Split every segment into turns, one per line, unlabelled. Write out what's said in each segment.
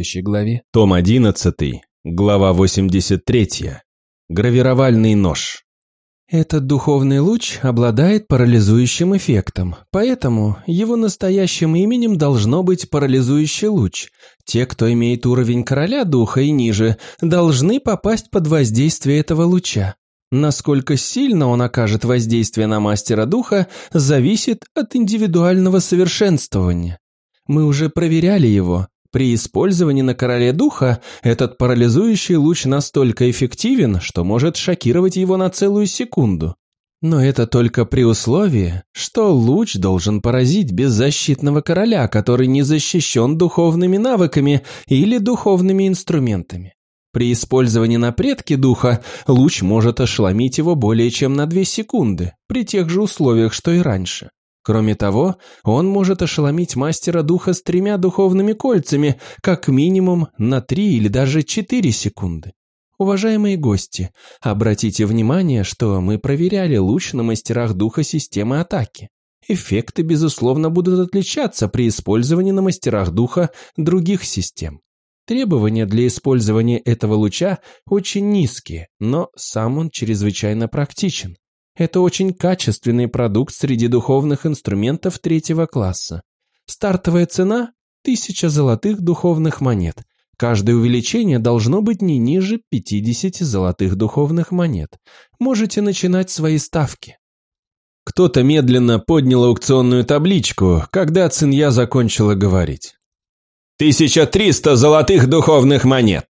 следующей главе. Том 11, глава 83. Гравировальный нож.
Этот духовный луч обладает парализующим эффектом, поэтому его настоящим именем должно быть парализующий луч. Те, кто имеет уровень короля духа и ниже, должны попасть под воздействие этого луча. Насколько сильно он окажет воздействие на мастера духа, зависит от индивидуального совершенствования. Мы уже проверяли его. При использовании на короле духа этот парализующий луч настолько эффективен, что может шокировать его на целую секунду. Но это только при условии, что луч должен поразить беззащитного короля, который не защищен духовными навыками или духовными инструментами. При использовании на предке духа луч может ошеломить его более чем на 2 секунды, при тех же условиях, что и раньше. Кроме того, он может ошеломить мастера духа с тремя духовными кольцами, как минимум на 3 или даже 4 секунды. Уважаемые гости, обратите внимание, что мы проверяли луч на мастерах духа системы атаки. Эффекты, безусловно, будут отличаться при использовании на мастерах духа других систем. Требования для использования этого луча очень низкие, но сам он чрезвычайно практичен. Это очень качественный продукт среди духовных инструментов третьего класса. Стартовая цена – тысяча золотых духовных монет. Каждое увеличение должно быть не ниже 50 золотых духовных монет. Можете начинать свои ставки.
Кто-то медленно поднял аукционную табличку, когда Цинья закончила говорить. Тысяча триста золотых духовных монет!»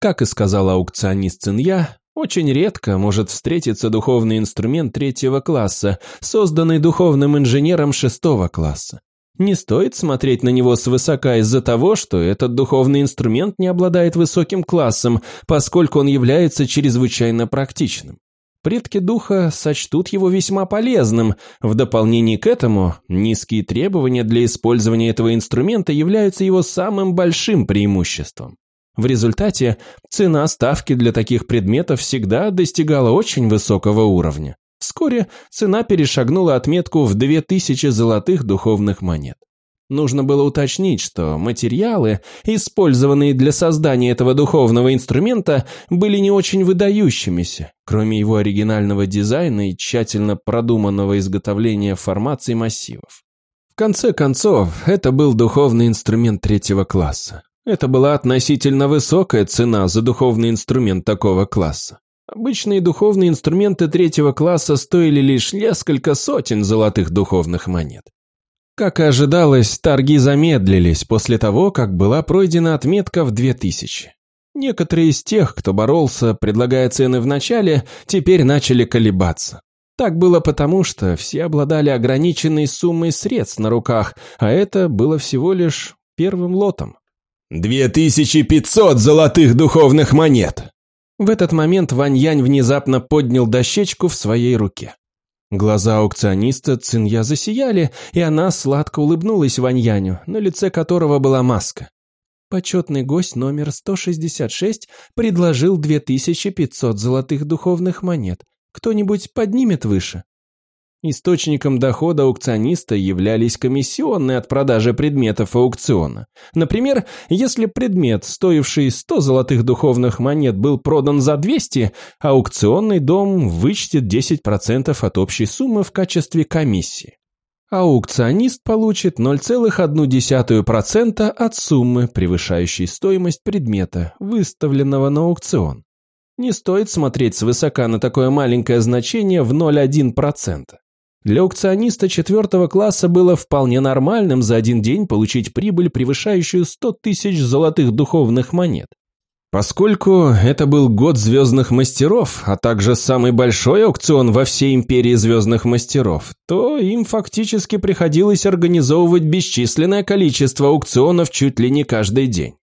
Как и сказал аукционист Цинья, очень редко может встретиться духовный инструмент третьего класса, созданный духовным инженером шестого класса. Не стоит смотреть на него свысока из-за того, что этот духовный инструмент не обладает высоким классом, поскольку он является чрезвычайно практичным. Предки духа сочтут его весьма полезным. В дополнение к этому, низкие требования для использования этого инструмента являются его самым большим преимуществом. В результате цена ставки для таких предметов всегда достигала очень высокого уровня. Вскоре цена перешагнула отметку в 2000 золотых духовных монет. Нужно было уточнить, что материалы, использованные для создания этого духовного инструмента, были не очень выдающимися, кроме его оригинального дизайна и тщательно продуманного изготовления формаций массивов. В конце концов, это был духовный инструмент третьего класса. Это была относительно высокая цена за духовный инструмент такого класса. Обычные духовные инструменты третьего класса стоили лишь несколько сотен золотых духовных монет. Как и ожидалось, торги замедлились после того, как была пройдена отметка в 2000. Некоторые из тех, кто боролся, предлагая цены в начале, теперь начали колебаться. Так было потому, что все обладали ограниченной суммой средств на руках, а это было всего лишь первым лотом.
«Две тысячи пятьсот золотых духовных монет!»
В этот момент Вань Янь внезапно поднял дощечку в своей руке. Глаза аукциониста Цинья засияли, и она сладко улыбнулась Ваньяню, на лице которого была маска. Почетный гость номер 166 предложил 2500 золотых духовных монет. Кто-нибудь поднимет выше? Источником дохода аукциониста являлись комиссионные от продажи предметов аукциона. Например, если предмет, стоивший 100 золотых духовных монет, был продан за 200, аукционный дом вычтет 10% от общей суммы в качестве комиссии. Аукционист получит 0,1% от суммы, превышающей стоимость предмета, выставленного на аукцион. Не стоит смотреть свысока на такое маленькое значение в 0,1%. Для аукциониста четвертого класса было вполне нормальным за один день получить прибыль, превышающую 100 тысяч золотых духовных монет. Поскольку это был год звездных мастеров, а также самый большой аукцион во всей империи звездных мастеров, то им фактически приходилось организовывать бесчисленное количество аукционов чуть ли не каждый день.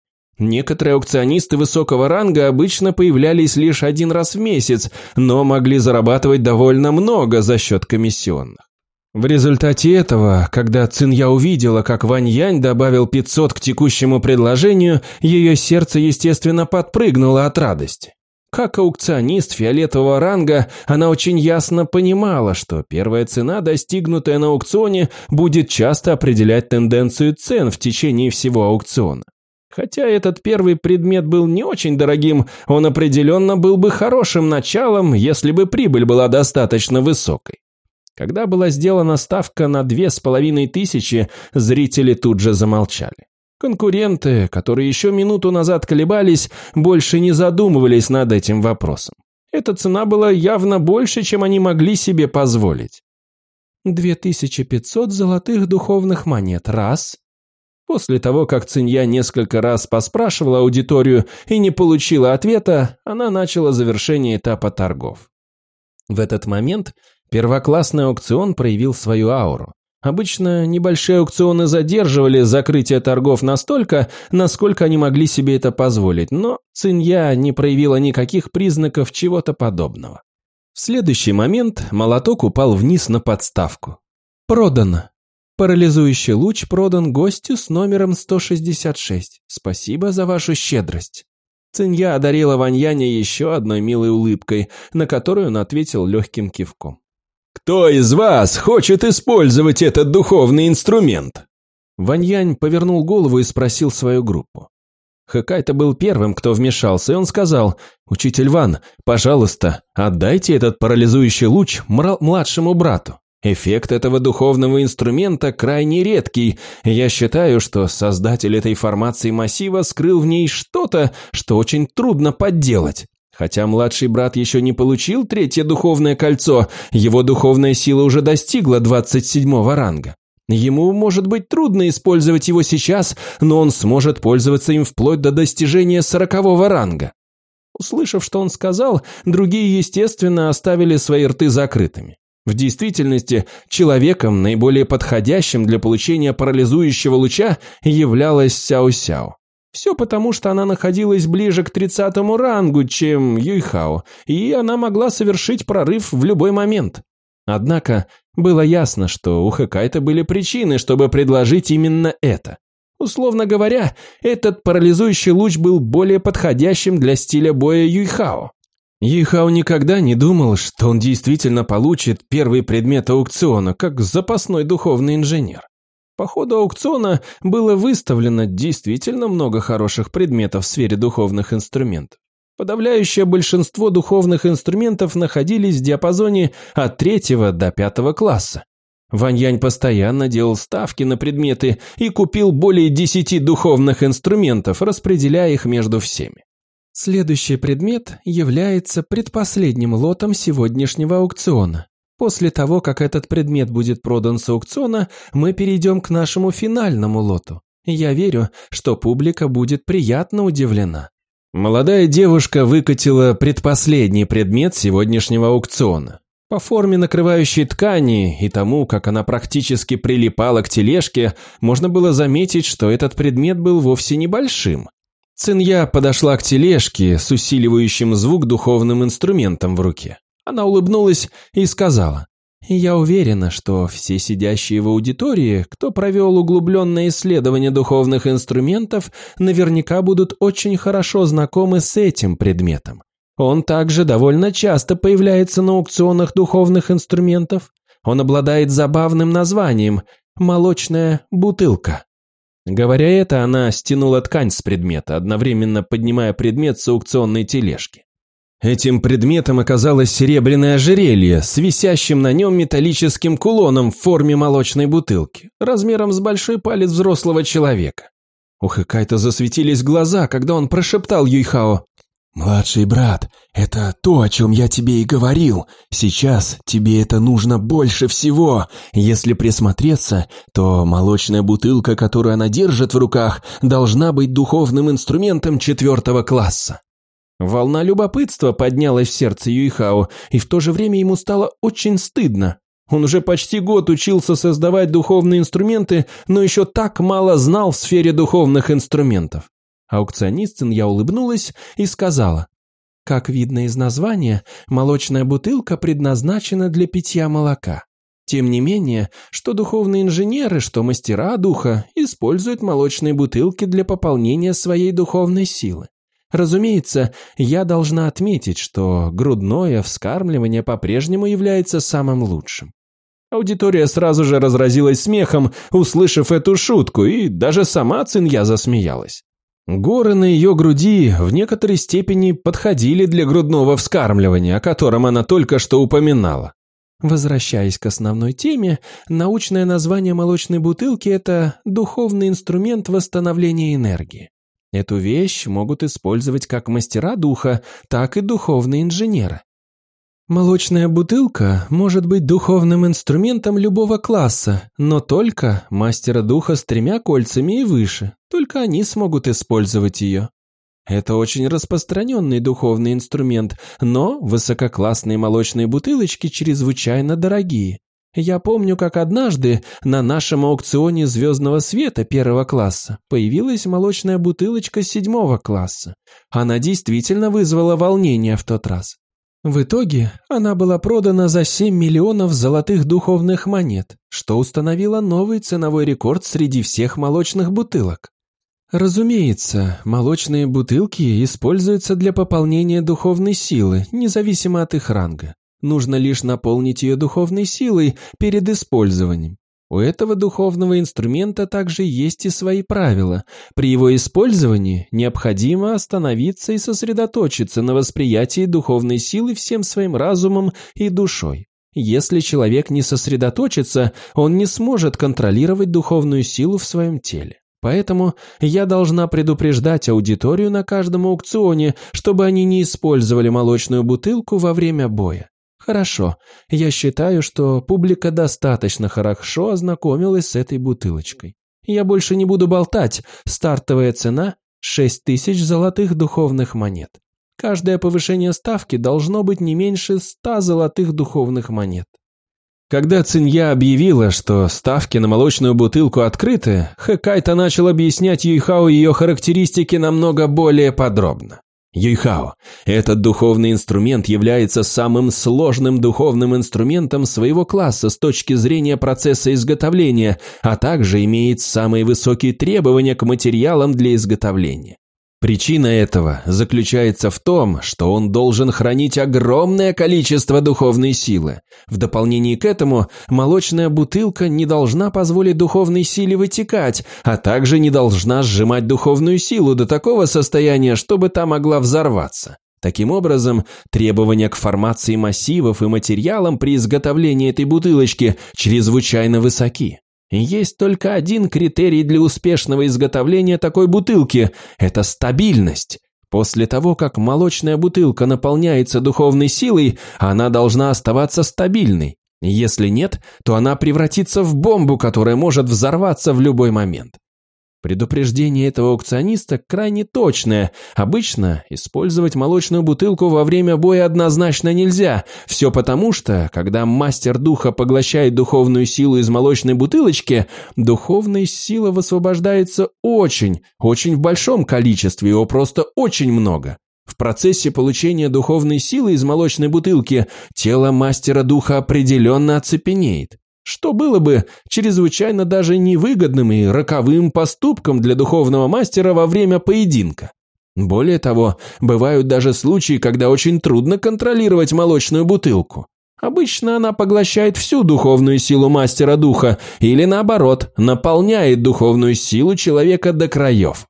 Некоторые аукционисты высокого ранга обычно появлялись лишь один раз в месяц, но могли зарабатывать довольно много за счет комиссионных. В результате этого, когда Цинья увидела, как Вань Янь добавил 500 к текущему предложению, ее сердце, естественно, подпрыгнуло от радости. Как аукционист фиолетового ранга, она очень ясно понимала, что первая цена, достигнутая на аукционе, будет часто определять тенденцию цен в течение всего аукциона. Хотя этот первый предмет был не очень дорогим, он определенно был бы хорошим началом, если бы прибыль была достаточно высокой. Когда была сделана ставка на две с половиной тысячи, зрители тут же замолчали. Конкуренты, которые еще минуту назад колебались, больше не задумывались над этим вопросом. Эта цена была явно больше, чем они могли себе позволить. «Две тысячи пятьсот золотых духовных монет, раз», После того, как Цинья несколько раз поспрашивала аудиторию и не получила ответа, она начала завершение этапа торгов. В этот момент первоклассный аукцион проявил свою ауру. Обычно небольшие аукционы задерживали закрытие торгов настолько, насколько они могли себе это позволить, но Цинья не проявила никаких признаков чего-то подобного. В следующий момент молоток упал вниз на подставку. «Продано!» Парализующий луч продан гостю с номером 166. Спасибо за вашу щедрость. Цинья одарила Ваньяня еще одной милой улыбкой, на которую он ответил легким кивком.
«Кто из вас хочет использовать этот духовный инструмент?»
Ваньянь повернул голову и спросил свою группу. Хэкайто был первым, кто вмешался, и он сказал, «Учитель Ван, пожалуйста, отдайте этот парализующий луч младшему брату». Эффект этого духовного инструмента крайне редкий. Я считаю, что создатель этой формации массива скрыл в ней что-то, что очень трудно подделать. Хотя младший брат еще не получил третье духовное кольцо, его духовная сила уже достигла 27 ранга. Ему, может быть, трудно использовать его сейчас, но он сможет пользоваться им вплоть до достижения сорокового ранга. Услышав, что он сказал, другие, естественно, оставили свои рты закрытыми. В действительности, человеком, наиболее подходящим для получения парализующего луча, являлась Сяо-Сяо. Все потому, что она находилась ближе к тридцатому рангу, чем Юйхао, и она могла совершить прорыв в любой момент. Однако было ясно, что у Хэкайта были причины, чтобы предложить именно это. Условно говоря, этот парализующий луч был более подходящим для стиля боя Юйхао. Юйхао никогда не думал, что он действительно получит первый предмет аукциона, как запасной духовный инженер. По ходу аукциона было выставлено действительно много хороших предметов в сфере духовных инструментов. Подавляющее большинство духовных инструментов находились в диапазоне от третьего до пятого класса. Ваньянь постоянно делал ставки на предметы и купил более десяти духовных инструментов, распределяя их между всеми. Следующий предмет является предпоследним лотом сегодняшнего аукциона. После того, как этот предмет будет продан с аукциона, мы перейдем к нашему финальному лоту. Я верю, что публика будет приятно удивлена. Молодая девушка выкатила предпоследний предмет сегодняшнего аукциона. По форме накрывающей ткани и тому, как она практически прилипала к тележке, можно было заметить, что этот предмет был вовсе небольшим. Цинья подошла к тележке с усиливающим звук духовным инструментом в руке. Она улыбнулась и сказала, «Я уверена, что все сидящие в аудитории, кто провел углубленное исследование духовных инструментов, наверняка будут очень хорошо знакомы с этим предметом. Он также довольно часто появляется на аукционах духовных инструментов. Он обладает забавным названием «молочная бутылка». Говоря это, она стянула ткань с предмета, одновременно поднимая предмет с аукционной тележки. Этим предметом оказалось серебряное ожерелье с висящим на нем металлическим кулоном в форме молочной бутылки, размером с большой палец взрослого человека. У Хэкайта засветились глаза, когда он прошептал Юйхао
«Младший брат, это то, о чем я тебе и говорил. Сейчас тебе это нужно больше всего. Если присмотреться, то молочная бутылка, которую она держит в руках, должна быть духовным инструментом четвертого класса».
Волна любопытства поднялась в сердце Юйхао, и в то же время ему стало очень стыдно. Он уже почти год учился создавать духовные инструменты, но еще так мало знал в сфере духовных инструментов. Аукционист я улыбнулась и сказала, «Как видно из названия, молочная бутылка предназначена для питья молока. Тем не менее, что духовные инженеры, что мастера духа используют молочные бутылки для пополнения своей духовной силы. Разумеется, я должна отметить, что грудное вскармливание по-прежнему является самым лучшим. Аудитория сразу же разразилась смехом, услышав эту шутку, и даже сама Цинья засмеялась. Горы на ее груди в некоторой степени подходили для грудного вскармливания, о котором она только что упоминала. Возвращаясь к основной теме, научное название молочной бутылки – это духовный инструмент восстановления энергии. Эту вещь могут использовать как мастера духа, так и духовные инженеры. Молочная бутылка может быть духовным инструментом любого класса, но только мастера духа с тремя кольцами и выше, только они смогут использовать ее. Это очень распространенный духовный инструмент, но высококлассные молочные бутылочки чрезвычайно дорогие. Я помню, как однажды на нашем аукционе звездного света первого класса появилась молочная бутылочка седьмого класса. Она действительно вызвала волнение в тот раз. В итоге она была продана за 7 миллионов золотых духовных монет, что установило новый ценовой рекорд среди всех молочных бутылок. Разумеется, молочные бутылки используются для пополнения духовной силы, независимо от их ранга. Нужно лишь наполнить ее духовной силой перед использованием. У этого духовного инструмента также есть и свои правила. При его использовании необходимо остановиться и сосредоточиться на восприятии духовной силы всем своим разумом и душой. Если человек не сосредоточится, он не сможет контролировать духовную силу в своем теле. Поэтому я должна предупреждать аудиторию на каждом аукционе, чтобы они не использовали молочную бутылку во время боя. Хорошо, я считаю, что публика достаточно хорошо ознакомилась с этой бутылочкой. Я больше не буду болтать, стартовая цена – 6 тысяч золотых духовных монет. Каждое повышение ставки должно быть не меньше 100 золотых духовных монет. Когда Цинья объявила, что ставки на молочную бутылку открыты, Хэкайта начал объяснять Юйхао ее характеристики намного более подробно. Юйхао, этот духовный инструмент является самым сложным духовным инструментом своего класса с точки зрения процесса изготовления, а также имеет самые высокие требования к материалам для изготовления. Причина этого заключается в том, что он должен хранить огромное количество духовной силы. В дополнение к этому, молочная бутылка не должна позволить духовной силе вытекать, а также не должна сжимать духовную силу до такого состояния, чтобы та могла взорваться. Таким образом, требования к формации массивов и материалам при изготовлении этой бутылочки чрезвычайно высоки. Есть только один критерий для успешного изготовления такой бутылки – это стабильность. После того, как молочная бутылка наполняется духовной силой, она должна оставаться стабильной. Если нет, то она превратится в бомбу, которая может взорваться в любой момент. Предупреждение этого аукциониста крайне точное. Обычно использовать молочную бутылку во время боя однозначно нельзя. Все потому, что, когда мастер духа поглощает духовную силу из молочной бутылочки, духовная сила высвобождается очень, очень в большом количестве, его просто очень много. В процессе получения духовной силы из молочной бутылки тело мастера духа определенно оцепенеет что было бы чрезвычайно даже невыгодным и роковым поступком для духовного мастера во время поединка. Более того, бывают даже случаи, когда очень трудно контролировать молочную бутылку. Обычно она поглощает всю духовную силу мастера духа или наоборот, наполняет духовную силу человека до краев.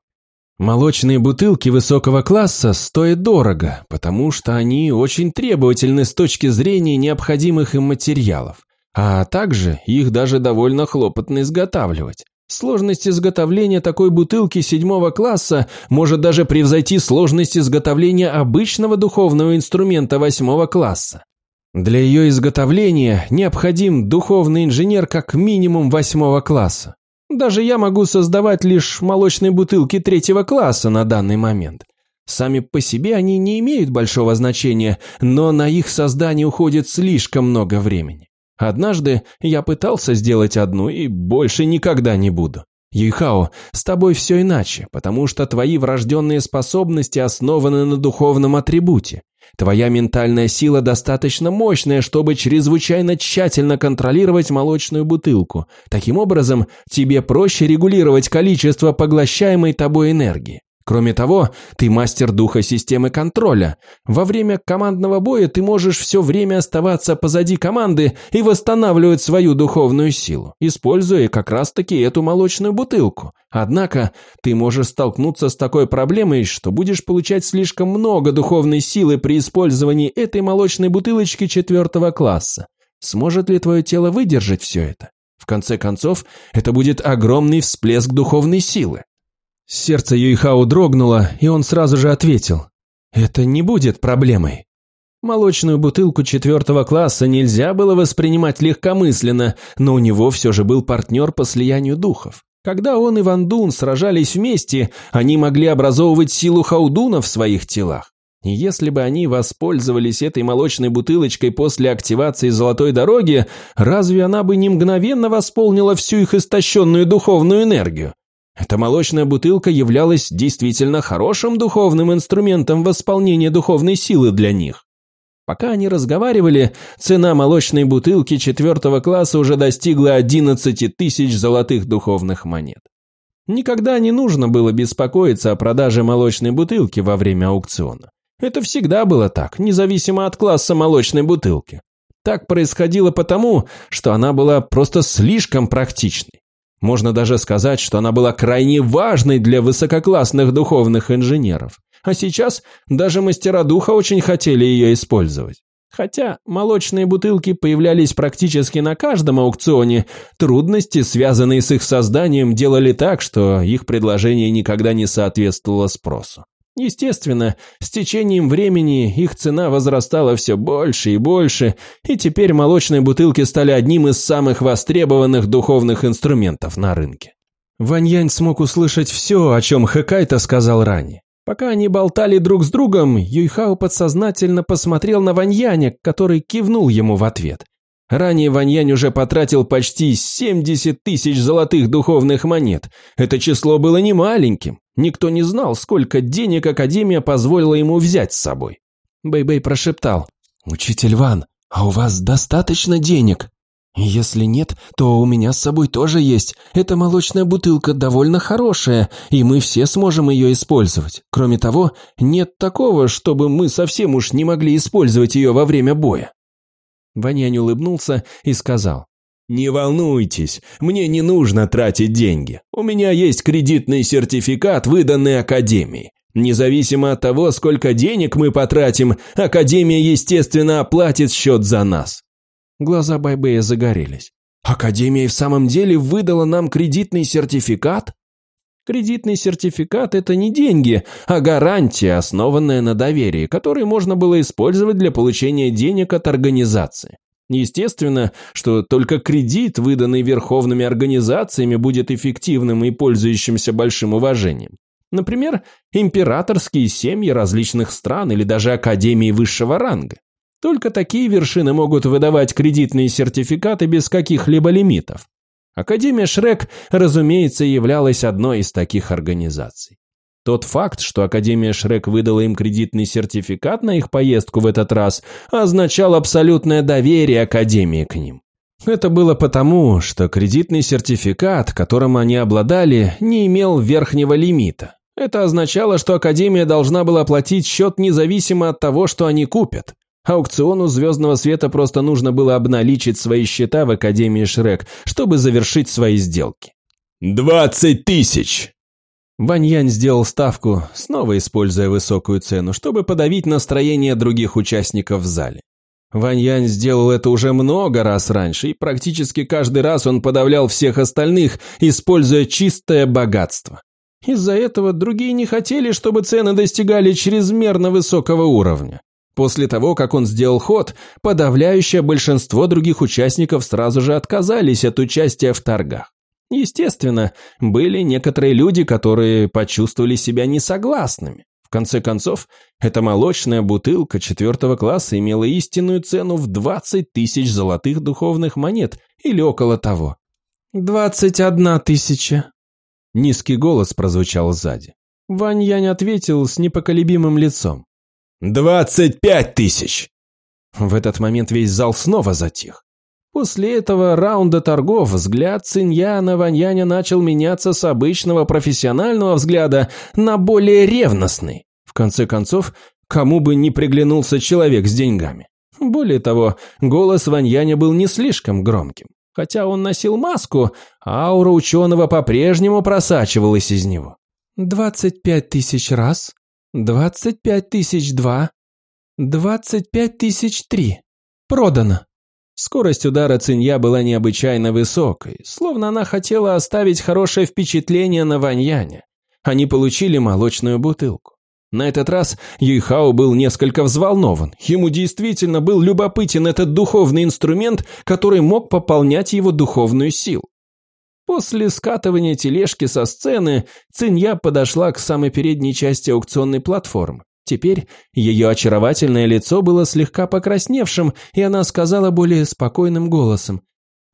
Молочные бутылки высокого класса стоят дорого, потому что они очень требовательны с точки зрения необходимых им материалов. А также их даже довольно хлопотно изготавливать. Сложность изготовления такой бутылки седьмого класса может даже превзойти сложность изготовления обычного духовного инструмента восьмого класса. Для ее изготовления необходим духовный инженер как минимум восьмого класса. Даже я могу создавать лишь молочные бутылки третьего класса на данный момент. Сами по себе они не имеют большого значения, но на их создание уходит слишком много времени. Однажды я пытался сделать одну и больше никогда не буду. Юйхао, с тобой все иначе, потому что твои врожденные способности основаны на духовном атрибуте. Твоя ментальная сила достаточно мощная, чтобы чрезвычайно тщательно контролировать молочную бутылку. Таким образом, тебе проще регулировать количество поглощаемой тобой энергии. Кроме того, ты мастер духа системы контроля. Во время командного боя ты можешь все время оставаться позади команды и восстанавливать свою духовную силу, используя как раз-таки эту молочную бутылку. Однако ты можешь столкнуться с такой проблемой, что будешь получать слишком много духовной силы при использовании этой молочной бутылочки четвертого класса. Сможет ли твое тело выдержать все это? В конце концов, это будет огромный всплеск духовной силы. Сердце Юйхао дрогнуло, и он сразу же ответил. «Это не будет проблемой». Молочную бутылку четвертого класса нельзя было воспринимать легкомысленно, но у него все же был партнер по слиянию духов. Когда он и Ван Дун сражались вместе, они могли образовывать силу Хаудуна в своих телах. И если бы они воспользовались этой молочной бутылочкой после активации Золотой Дороги, разве она бы не мгновенно восполнила всю их истощенную духовную энергию? Эта молочная бутылка являлась действительно хорошим духовным инструментом восполнения духовной силы для них. Пока они разговаривали, цена молочной бутылки четвертого класса уже достигла 11 тысяч золотых духовных монет. Никогда не нужно было беспокоиться о продаже молочной бутылки во время аукциона. Это всегда было так, независимо от класса молочной бутылки. Так происходило потому, что она была просто слишком практичной. Можно даже сказать, что она была крайне важной для высококлассных духовных инженеров. А сейчас даже мастера духа очень хотели ее использовать. Хотя молочные бутылки появлялись практически на каждом аукционе, трудности, связанные с их созданием, делали так, что их предложение никогда не соответствовало спросу. Естественно, с течением времени их цена возрастала все больше и больше, и теперь молочные бутылки стали одним из самых востребованных духовных инструментов на рынке. Ваньянь смог услышать все, о чем Хэкайта сказал ранее. Пока они болтали друг с другом, Юйхао подсознательно посмотрел на Ваньяня, который кивнул ему в ответ. Ранее Ваньянь уже потратил почти 70 тысяч золотых духовных монет. Это число было немаленьким. Никто не знал, сколько денег Академия позволила ему взять с собой. Бэйбэй прошептал.
«Учитель Ван, а у вас достаточно денег?» «Если нет, то у меня с собой тоже есть. Эта молочная бутылка довольно хорошая, и мы все сможем ее использовать. Кроме того, нет такого, чтобы мы совсем уж не могли использовать ее во время боя.
Ванянь улыбнулся и сказал.
«Не волнуйтесь, мне не нужно тратить деньги. У меня есть кредитный сертификат, выданный Академией. Независимо от того, сколько денег мы потратим, Академия, естественно, оплатит счет за нас».
Глаза Байбея загорелись. «Академия в самом деле выдала нам кредитный сертификат?» Кредитный сертификат – это не деньги, а гарантия, основанная на доверии, который можно было использовать для получения денег от организации. Естественно, что только кредит, выданный верховными организациями, будет эффективным и пользующимся большим уважением. Например, императорские семьи различных стран или даже академии высшего ранга. Только такие вершины могут выдавать кредитные сертификаты без каких-либо лимитов. Академия Шрек, разумеется, являлась одной из таких организаций. Тот факт, что Академия Шрек выдала им кредитный сертификат на их поездку в этот раз, означал абсолютное доверие Академии к ним. Это было потому, что кредитный сертификат, которым они обладали, не имел верхнего лимита. Это означало, что Академия должна была платить счет независимо от того, что они купят. Аукциону Звездного Света просто нужно было обналичить свои счета в Академии Шрек, чтобы завершить свои сделки.
«Двадцать тысяч!»
Ваньянь сделал ставку, снова используя высокую цену, чтобы подавить настроение других участников в зале. Ваньянь сделал это уже много раз раньше, и практически каждый раз он подавлял всех остальных, используя чистое богатство. Из-за этого другие не хотели, чтобы цены достигали чрезмерно высокого уровня. После того, как он сделал ход, подавляющее большинство других участников сразу же отказались от участия в торгах. Естественно, были некоторые люди, которые почувствовали себя несогласными. В конце концов, эта молочная бутылка четвертого класса имела истинную цену в 20 тысяч золотых духовных монет или около того. «Двадцать одна тысяча!» Низкий голос прозвучал сзади. Вань Янь ответил с непоколебимым лицом.
«Двадцать пять тысяч!»
В этот момент весь зал снова затих. После этого раунда торгов взгляд Цинья на Ваньяня начал меняться с обычного профессионального взгляда на более ревностный. В конце концов, кому бы не приглянулся человек с деньгами. Более того, голос Ваньяня был не слишком громким. Хотя он носил маску, аура ученого по-прежнему просачивалась из него. «Двадцать пять тысяч раз, двадцать пять тысяч два, двадцать пять тысяч три. Продано». Скорость удара Цинья была необычайно высокой, словно она хотела оставить хорошее впечатление на Ваньяне. Они получили молочную бутылку. На этот раз Юйхао был несколько взволнован. Ему действительно был любопытен этот духовный инструмент, который мог пополнять его духовную силу. После скатывания тележки со сцены Цинья подошла к самой передней части аукционной платформы. Теперь ее очаровательное лицо было слегка покрасневшим, и она сказала более спокойным голосом.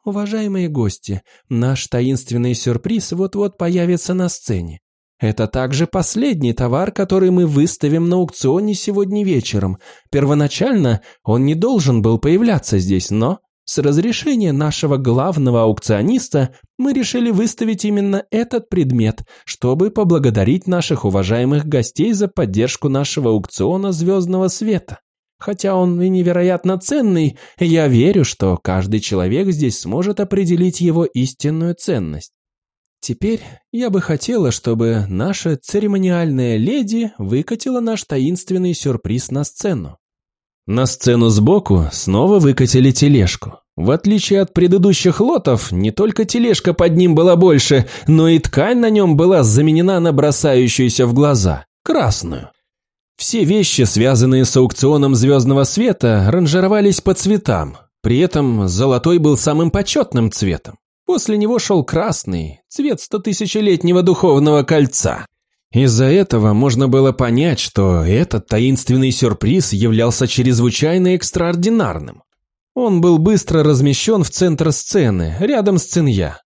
«Уважаемые гости, наш таинственный сюрприз вот-вот появится на сцене. Это также последний товар, который мы выставим на аукционе сегодня вечером. Первоначально он не должен был появляться здесь, но с разрешения нашего главного аукциониста мы решили выставить именно этот предмет, чтобы поблагодарить наших уважаемых гостей за поддержку нашего аукциона «Звездного света». Хотя он и невероятно ценный, я верю, что каждый человек здесь сможет определить его истинную ценность. Теперь я бы хотела, чтобы наша церемониальная леди выкатила наш таинственный сюрприз на сцену. На сцену сбоку снова выкатили тележку. В отличие от предыдущих лотов, не только тележка под ним была больше, но и ткань на нем была заменена на бросающуюся в глаза – красную. Все вещи, связанные с аукционом звездного света, ранжировались по цветам. При этом золотой был самым почетным цветом. После него шел красный, цвет стотысячелетнего духовного кольца. Из-за этого можно было понять, что этот таинственный сюрприз являлся чрезвычайно экстраординарным. Он был быстро размещен в центр сцены, рядом с Цинья.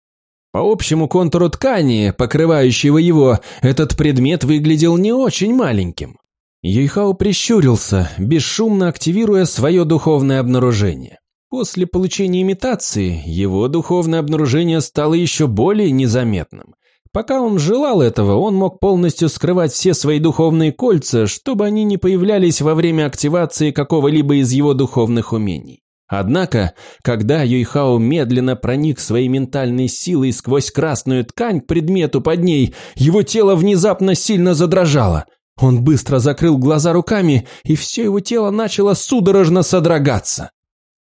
По общему контуру ткани, покрывающего его, этот предмет выглядел не очень маленьким. Юйхао прищурился, бесшумно активируя свое духовное обнаружение. После получения имитации его духовное обнаружение стало еще более незаметным. Пока он желал этого, он мог полностью скрывать все свои духовные кольца, чтобы они не появлялись во время активации какого-либо из его духовных умений. Однако, когда Юйхао медленно проник своей ментальной силой сквозь красную ткань к предмету под ней, его тело внезапно сильно задрожало. Он быстро закрыл глаза руками, и все его тело начало судорожно содрогаться.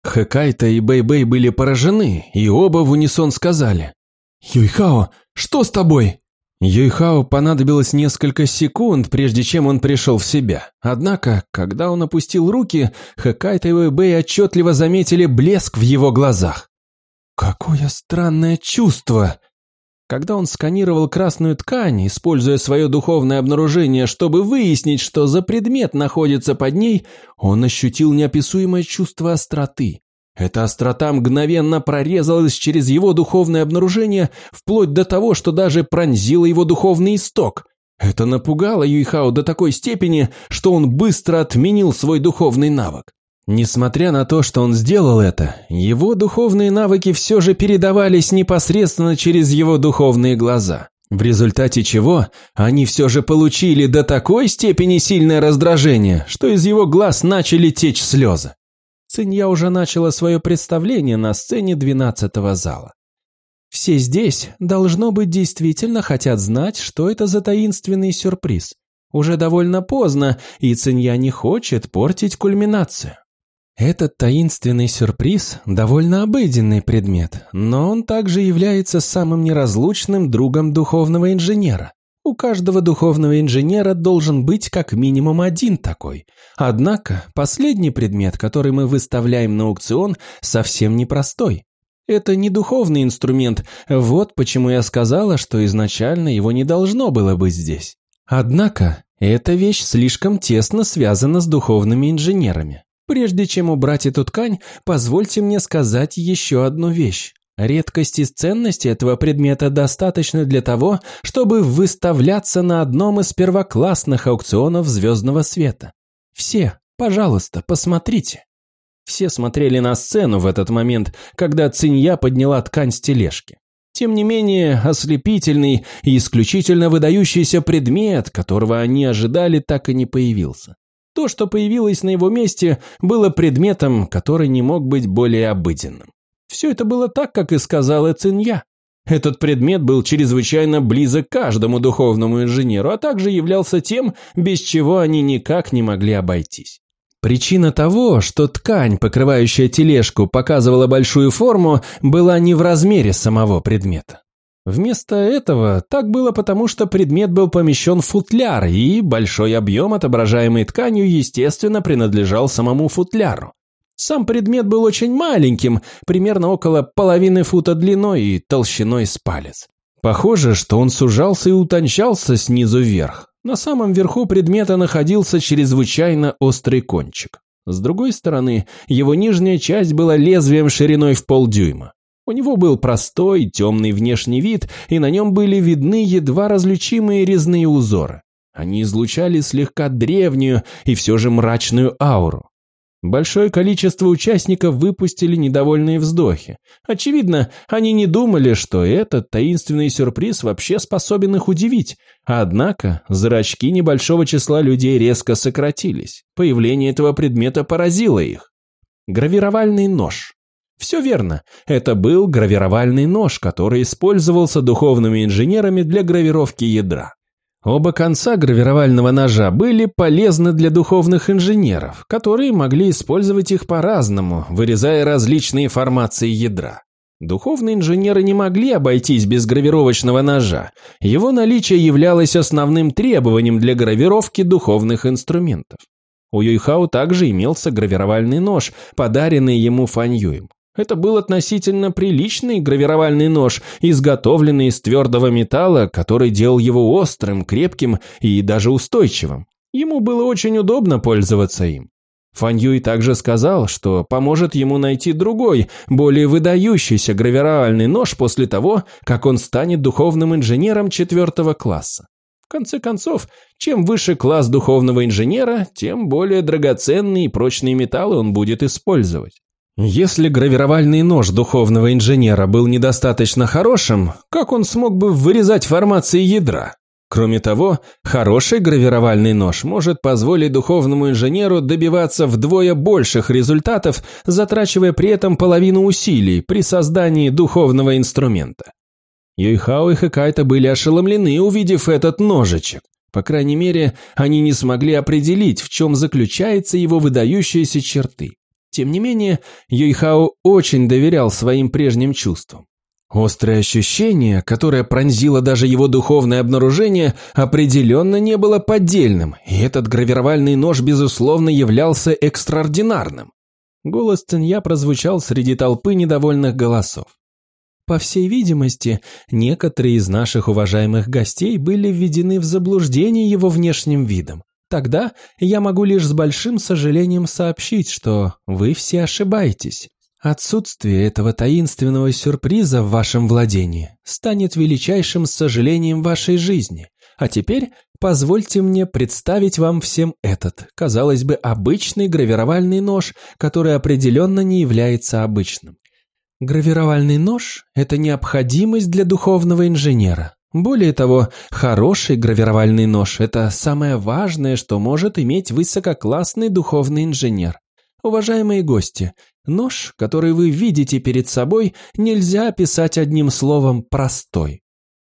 Хэкайта и Бэй-Бэй были поражены, и оба в унисон сказали. «Юйхао, что с тобой?» Юйхао понадобилось несколько секунд, прежде чем он пришел в себя. Однако, когда он опустил руки, Хэкайта и Бэй-Бэй отчетливо заметили блеск в его глазах. «Какое странное чувство!» Когда он сканировал красную ткань, используя свое духовное обнаружение, чтобы выяснить, что за предмет находится под ней, он ощутил неописуемое чувство остроты. Эта острота мгновенно прорезалась через его духовное обнаружение, вплоть до того, что даже пронзила его духовный исток. Это напугало Юйхао до такой степени, что он быстро отменил свой духовный навык. Несмотря на то, что он сделал это, его духовные навыки все же передавались непосредственно через его духовные глаза, в результате чего они все же получили до такой степени сильное раздражение, что из его глаз начали течь слезы. Цинья уже начала свое представление на сцене двенадцатого зала. Все здесь, должно быть, действительно хотят знать, что это за таинственный сюрприз. Уже довольно поздно, и Цинья не хочет портить кульминацию. Этот таинственный сюрприз – довольно обыденный предмет, но он также является самым неразлучным другом духовного инженера. У каждого духовного инженера должен быть как минимум один такой. Однако последний предмет, который мы выставляем на аукцион, совсем непростой. Это не духовный инструмент, вот почему я сказала, что изначально его не должно было быть здесь. Однако, эта вещь слишком тесно связана с духовными инженерами. Прежде чем убрать эту ткань, позвольте мне сказать еще одну вещь. Редкость и ценности этого предмета достаточно для того, чтобы выставляться на одном из первоклассных аукционов звездного света. Все, пожалуйста, посмотрите. Все смотрели на сцену в этот момент, когда Цинья подняла ткань с тележки. Тем не менее, ослепительный и исключительно выдающийся предмет, которого они ожидали, так и не появился. То, что появилось на его месте, было предметом, который не мог быть более обыденным. Все это было так, как и сказала Цинья. Этот предмет был чрезвычайно близок каждому духовному инженеру, а также являлся тем, без чего они никак не могли обойтись. Причина того, что ткань, покрывающая тележку, показывала большую форму, была не в размере самого предмета. Вместо этого так было потому, что предмет был помещен в футляр, и большой объем, отображаемый тканью, естественно, принадлежал самому футляру. Сам предмет был очень маленьким, примерно около половины фута длиной и толщиной с палец. Похоже, что он сужался и утончался снизу вверх. На самом верху предмета находился чрезвычайно острый кончик. С другой стороны, его нижняя часть была лезвием шириной в полдюйма. У него был простой, темный внешний вид, и на нем были видны едва различимые резные узоры. Они излучали слегка древнюю и все же мрачную ауру. Большое количество участников выпустили недовольные вздохи. Очевидно, они не думали, что этот таинственный сюрприз вообще способен их удивить. Однако зрачки небольшого числа людей резко сократились. Появление этого предмета поразило их. Гравировальный нож. Все верно, это был гравировальный нож, который использовался духовными инженерами для гравировки ядра. Оба конца гравировального ножа были полезны для духовных инженеров, которые могли использовать их по-разному, вырезая различные формации ядра. Духовные инженеры не могли обойтись без гравировочного ножа. Его наличие являлось основным требованием для гравировки духовных инструментов. У Юйхао также имелся гравировальный нож, подаренный ему Фаньюем. Это был относительно приличный гравировальный нож, изготовленный из твердого металла, который делал его острым, крепким и даже устойчивым. Ему было очень удобно пользоваться им. Фан Юй также сказал, что поможет ему найти другой, более выдающийся гравировальный нож после того, как он станет духовным инженером четвертого класса. В конце концов, чем выше класс духовного инженера, тем более драгоценные и прочные металлы он будет использовать. Если гравировальный нож духовного инженера был недостаточно хорошим, как он смог бы вырезать формации ядра? Кроме того, хороший гравировальный нож может позволить духовному инженеру добиваться вдвое больших результатов, затрачивая при этом половину усилий при создании духовного инструмента. Юйхао и Хэкайта были ошеломлены, увидев этот ножичек. По крайней мере, они не смогли определить, в чем заключаются его выдающиеся черты. Тем не менее, Юйхао очень доверял своим прежним чувствам. Острое ощущение, которое пронзило даже его духовное обнаружение, определенно не было поддельным, и этот гравировальный нож, безусловно, являлся экстраординарным. Голос Цинья прозвучал среди толпы недовольных голосов. По всей видимости, некоторые из наших уважаемых гостей были введены в заблуждение его внешним видом. Тогда я могу лишь с большим сожалением сообщить, что вы все ошибаетесь. Отсутствие этого таинственного сюрприза в вашем владении станет величайшим сожалением вашей жизни. А теперь позвольте мне представить вам всем этот, казалось бы, обычный гравировальный нож, который определенно не является обычным. Гравировальный нож – это необходимость для духовного инженера. Более того, хороший гравировальный нож – это самое важное, что может иметь высококлассный духовный инженер. Уважаемые гости, нож, который вы видите перед собой, нельзя описать одним словом «простой».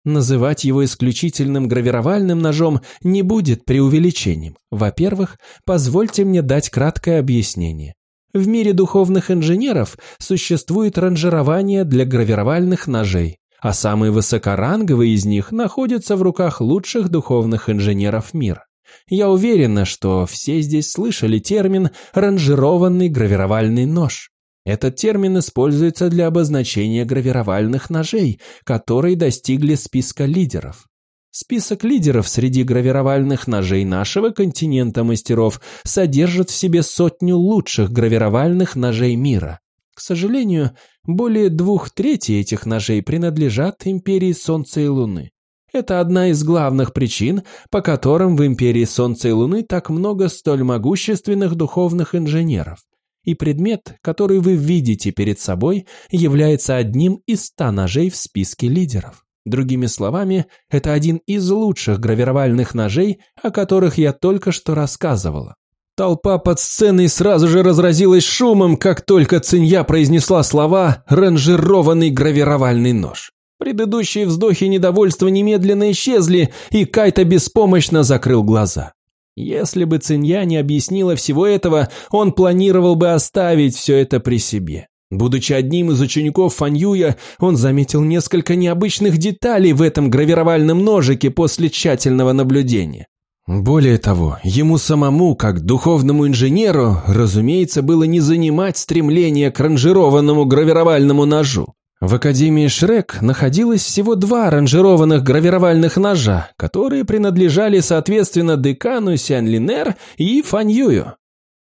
Называть его исключительным гравировальным ножом не будет преувеличением. Во-первых, позвольте мне дать краткое объяснение. В мире духовных инженеров существует ранжирование для гравировальных ножей а самые высокоранговые из них находятся в руках лучших духовных инженеров мира. Я уверена, что все здесь слышали термин «ранжированный гравировальный нож». Этот термин используется для обозначения гравировальных ножей, которые достигли списка лидеров. Список лидеров среди гравировальных ножей нашего континента мастеров содержит в себе сотню лучших гравировальных ножей мира. К сожалению, более двух третей этих ножей принадлежат империи Солнца и Луны. Это одна из главных причин, по которым в империи Солнца и Луны так много столь могущественных духовных инженеров. и предмет, который вы видите перед собой, является одним из ста ножей в списке лидеров. Другими словами, это один из лучших гравировальных ножей, о которых я только что рассказывала. Толпа под сценой сразу же разразилась шумом, как только Цинья произнесла слова «ранжированный гравировальный нож». Предыдущие вздохи недовольства немедленно исчезли, и Кайта беспомощно закрыл глаза. Если бы Цинья не объяснила всего этого, он планировал бы оставить все это при себе. Будучи одним из учеников Фаньюя, он заметил несколько необычных деталей в этом гравировальном ножике после тщательного наблюдения. Более того, ему самому, как духовному инженеру, разумеется, было не занимать стремление к ранжированному гравировальному ножу. В Академии Шрек находилось всего два ранжированных гравировальных ножа, которые принадлежали соответственно декану Сянь-Линер и Фаньюю.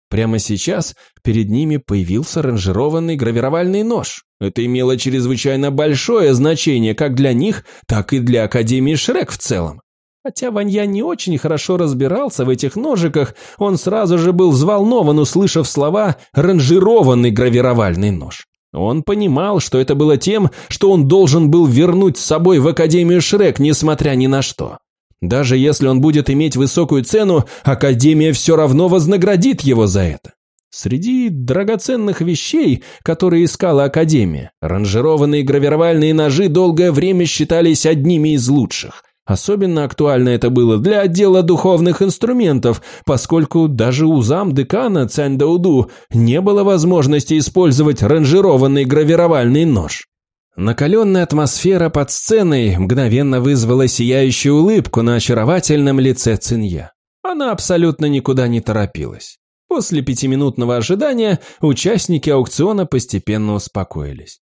Прямо сейчас перед ними появился ранжированный гравировальный нож. Это имело чрезвычайно большое значение как для них, так и для Академии Шрек в целом. Хотя Ванья не очень хорошо разбирался в этих ножиках, он сразу же был взволнован, услышав слова «ранжированный гравировальный нож». Он понимал, что это было тем, что он должен был вернуть с собой в Академию Шрек, несмотря ни на что. Даже если он будет иметь высокую цену, Академия все равно вознаградит его за это. Среди драгоценных вещей, которые искала Академия, ранжированные гравировальные ножи долгое время считались одними из лучших – Особенно актуально это было для отдела духовных инструментов, поскольку даже у зам-декана Цянь-Дауду не было возможности использовать ранжированный гравировальный нож. Накаленная атмосфера под сценой мгновенно вызвала сияющую улыбку на очаровательном лице Цинья. Она абсолютно никуда не торопилась. После пятиминутного ожидания участники аукциона постепенно успокоились.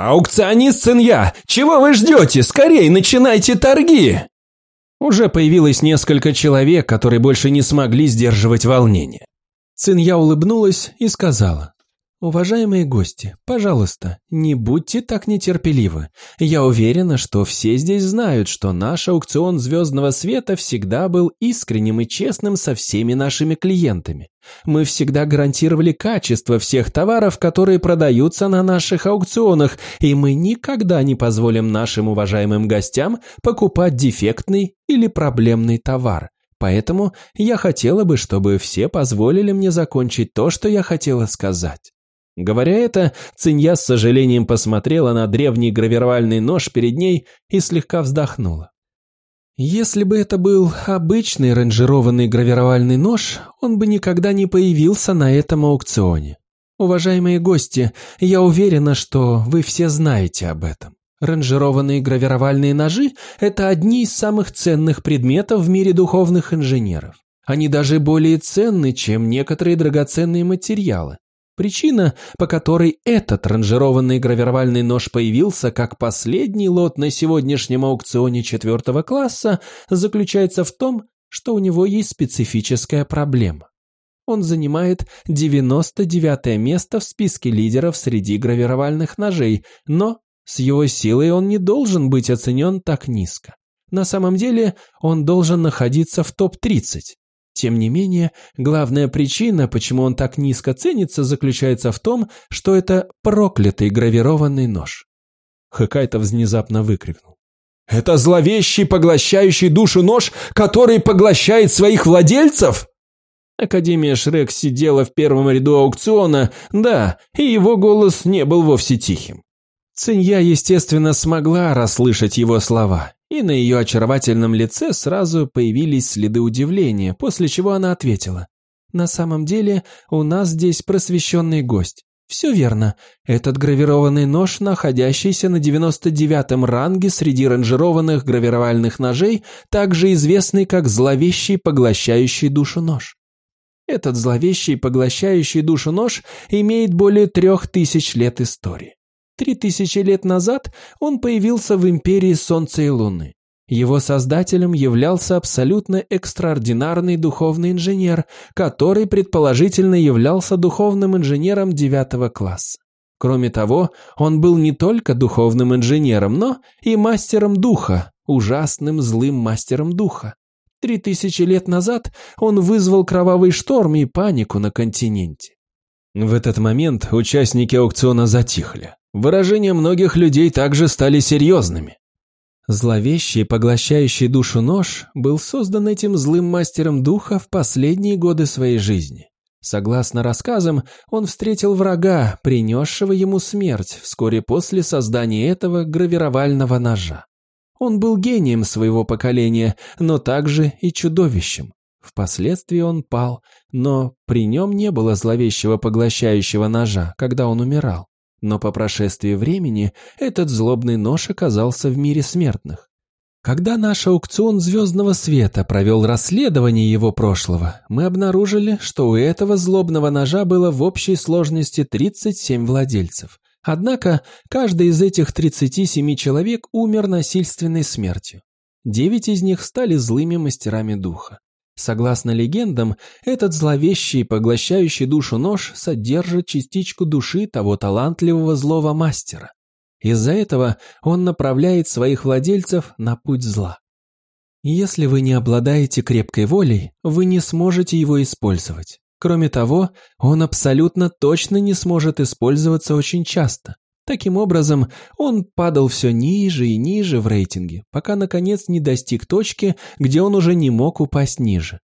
«Аукционист Цинья, чего вы ждете? Скорей начинайте торги!» Уже появилось несколько человек, которые больше не смогли сдерживать волнение. Цинья улыбнулась и сказала, Уважаемые гости, пожалуйста, не будьте так нетерпеливы. Я уверена, что все здесь знают, что наш аукцион звездного света всегда был искренним и честным со всеми нашими клиентами. Мы всегда гарантировали качество всех товаров, которые продаются на наших аукционах, и мы никогда не позволим нашим уважаемым гостям покупать дефектный или проблемный товар. Поэтому я хотела бы, чтобы все позволили мне закончить то, что я хотела сказать. Говоря это, Цинья с сожалением посмотрела на древний гравировальный нож перед ней и слегка вздохнула. Если бы это был обычный ранжированный гравировальный нож, он бы никогда не появился на этом аукционе. Уважаемые гости, я уверена, что вы все знаете об этом. Ранжированные гравировальные ножи – это одни из самых ценных предметов в мире духовных инженеров. Они даже более ценны, чем некоторые драгоценные материалы. Причина, по которой этот ранжированный гравировальный нож появился как последний лот на сегодняшнем аукционе четвертого класса, заключается в том, что у него есть специфическая проблема. Он занимает 99 место в списке лидеров среди гравировальных ножей, но с его силой он не должен быть оценен так низко. На самом деле он должен находиться в топ-30. Тем не менее, главная причина, почему он так низко ценится, заключается в том, что это проклятый гравированный нож. Хакайтов внезапно выкрикнул. «Это зловещий, поглощающий душу нож, который поглощает своих владельцев?» Академия Шрек сидела в первом ряду аукциона, да, и его голос не был вовсе тихим. Цинья, естественно, смогла расслышать его слова, и на ее очаровательном лице сразу появились следы удивления, после чего она ответила. «На самом деле у нас здесь просвещенный гость. Все верно. Этот гравированный нож, находящийся на 99-м ранге среди ранжированных гравировальных ножей, также известный как зловещий поглощающий душу нож. Этот зловещий поглощающий душу нож имеет более трех тысяч лет истории. Три тысячи лет назад он появился в империи Солнца и Луны. Его создателем являлся абсолютно экстраординарный духовный инженер, который предположительно являлся духовным инженером девятого класса. Кроме того, он был не только духовным инженером, но и мастером духа, ужасным злым мастером духа. Три тысячи лет назад он вызвал кровавый шторм и панику на континенте. В этот момент участники аукциона затихли. Выражения многих людей также стали серьезными. Зловещий, поглощающий душу нож был создан этим злым мастером духа в последние годы своей жизни. Согласно рассказам, он встретил врага, принесшего ему смерть вскоре после создания этого гравировального ножа. Он был гением своего поколения, но также и чудовищем. Впоследствии он пал, но при нем не было зловещего поглощающего ножа, когда он умирал. Но по прошествии времени этот злобный нож оказался в мире смертных. Когда наш аукцион звездного света провел расследование его прошлого, мы обнаружили, что у этого злобного ножа было в общей сложности 37 владельцев. Однако каждый из этих 37 человек умер насильственной смертью. Девять из них стали злыми мастерами духа. Согласно легендам, этот зловещий, поглощающий душу нож содержит частичку души того талантливого злого мастера. Из-за этого он направляет своих владельцев на путь зла. Если вы не обладаете крепкой волей, вы не сможете его использовать. Кроме того, он абсолютно точно не сможет использоваться очень часто. Таким образом, он падал все ниже и ниже в рейтинге, пока наконец не достиг точки, где он уже не мог упасть ниже.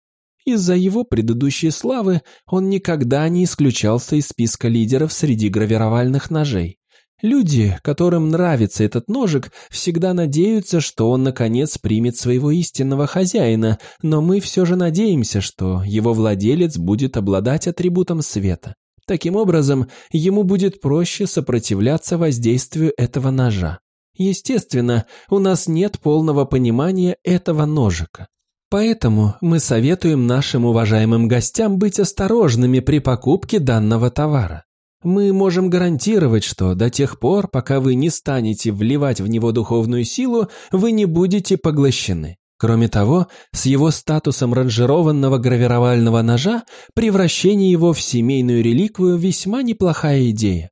Из-за его предыдущей славы он никогда не исключался из списка лидеров среди гравировальных ножей. Люди, которым нравится этот ножик, всегда надеются, что он наконец примет своего истинного хозяина, но мы все же надеемся, что его владелец будет обладать атрибутом света. Таким образом, ему будет проще сопротивляться воздействию этого ножа. Естественно, у нас нет полного понимания этого ножика. Поэтому мы советуем нашим уважаемым гостям быть осторожными при покупке данного товара. Мы можем гарантировать, что до тех пор, пока вы не станете вливать в него духовную силу, вы не будете поглощены. Кроме того, с его статусом ранжированного гравировального ножа, превращение его в семейную реликвию весьма неплохая идея.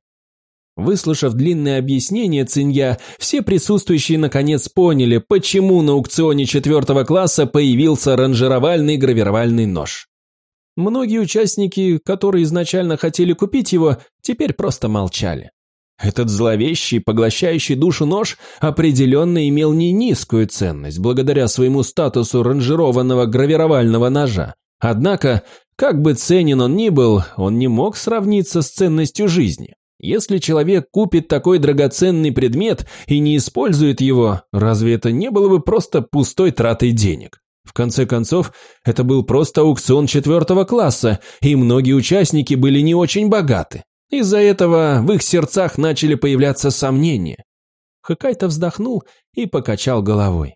Выслушав длинное объяснение Цинья, все присутствующие наконец поняли, почему на аукционе четвертого класса появился ранжировальный гравировальный нож. Многие участники, которые изначально хотели купить его, теперь просто молчали. Этот зловещий, поглощающий душу нож определенно имел не низкую ценность благодаря своему статусу ранжированного гравировального ножа. Однако, как бы ценен он ни был, он не мог сравниться с ценностью жизни. Если человек купит такой драгоценный предмет и не использует его, разве это не было бы просто пустой тратой денег? В конце концов, это был просто аукцион четвертого класса, и многие участники были не очень богаты. Из-за этого в их сердцах начали появляться сомнения. Хакайто вздохнул и покачал головой.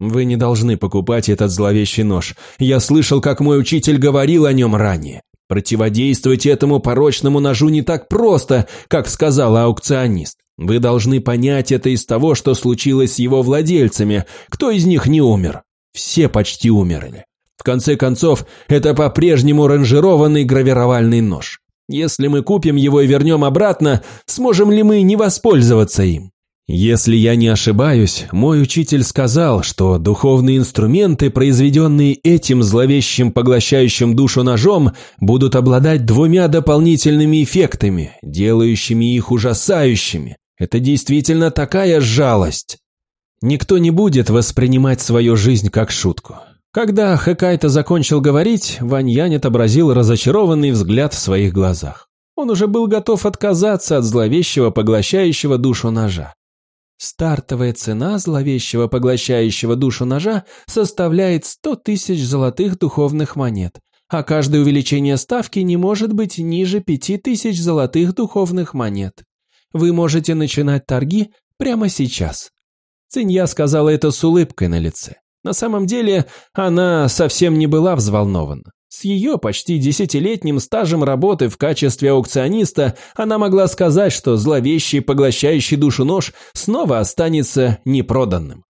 «Вы не должны покупать этот зловещий нож. Я слышал, как мой учитель говорил о нем ранее. Противодействовать этому порочному ножу не так просто, как сказал аукционист. Вы должны понять это из того, что случилось с его владельцами. Кто из них не умер? Все почти умерли. В конце концов, это по-прежнему ранжированный гравировальный нож. Если мы купим его и вернем обратно, сможем ли мы не воспользоваться им? Если я не ошибаюсь, мой учитель сказал, что духовные инструменты, произведенные этим зловещим поглощающим душу ножом, будут обладать двумя дополнительными эффектами, делающими их ужасающими. Это действительно такая жалость. Никто не будет воспринимать свою жизнь как шутку. Когда Хэкайто закончил говорить, Вань Янь отобразил разочарованный взгляд в своих глазах. Он уже был готов отказаться от зловещего поглощающего душу ножа. Стартовая цена зловещего поглощающего душу ножа составляет 100 тысяч золотых духовных монет, а каждое увеличение ставки не может быть ниже 5 тысяч золотых духовных монет. Вы можете начинать торги прямо сейчас. Цинья сказала это с улыбкой на лице. На самом деле, она совсем не была взволнована. С ее почти десятилетним стажем работы в качестве аукциониста она могла сказать, что зловещий поглощающий душу нож снова останется непроданным.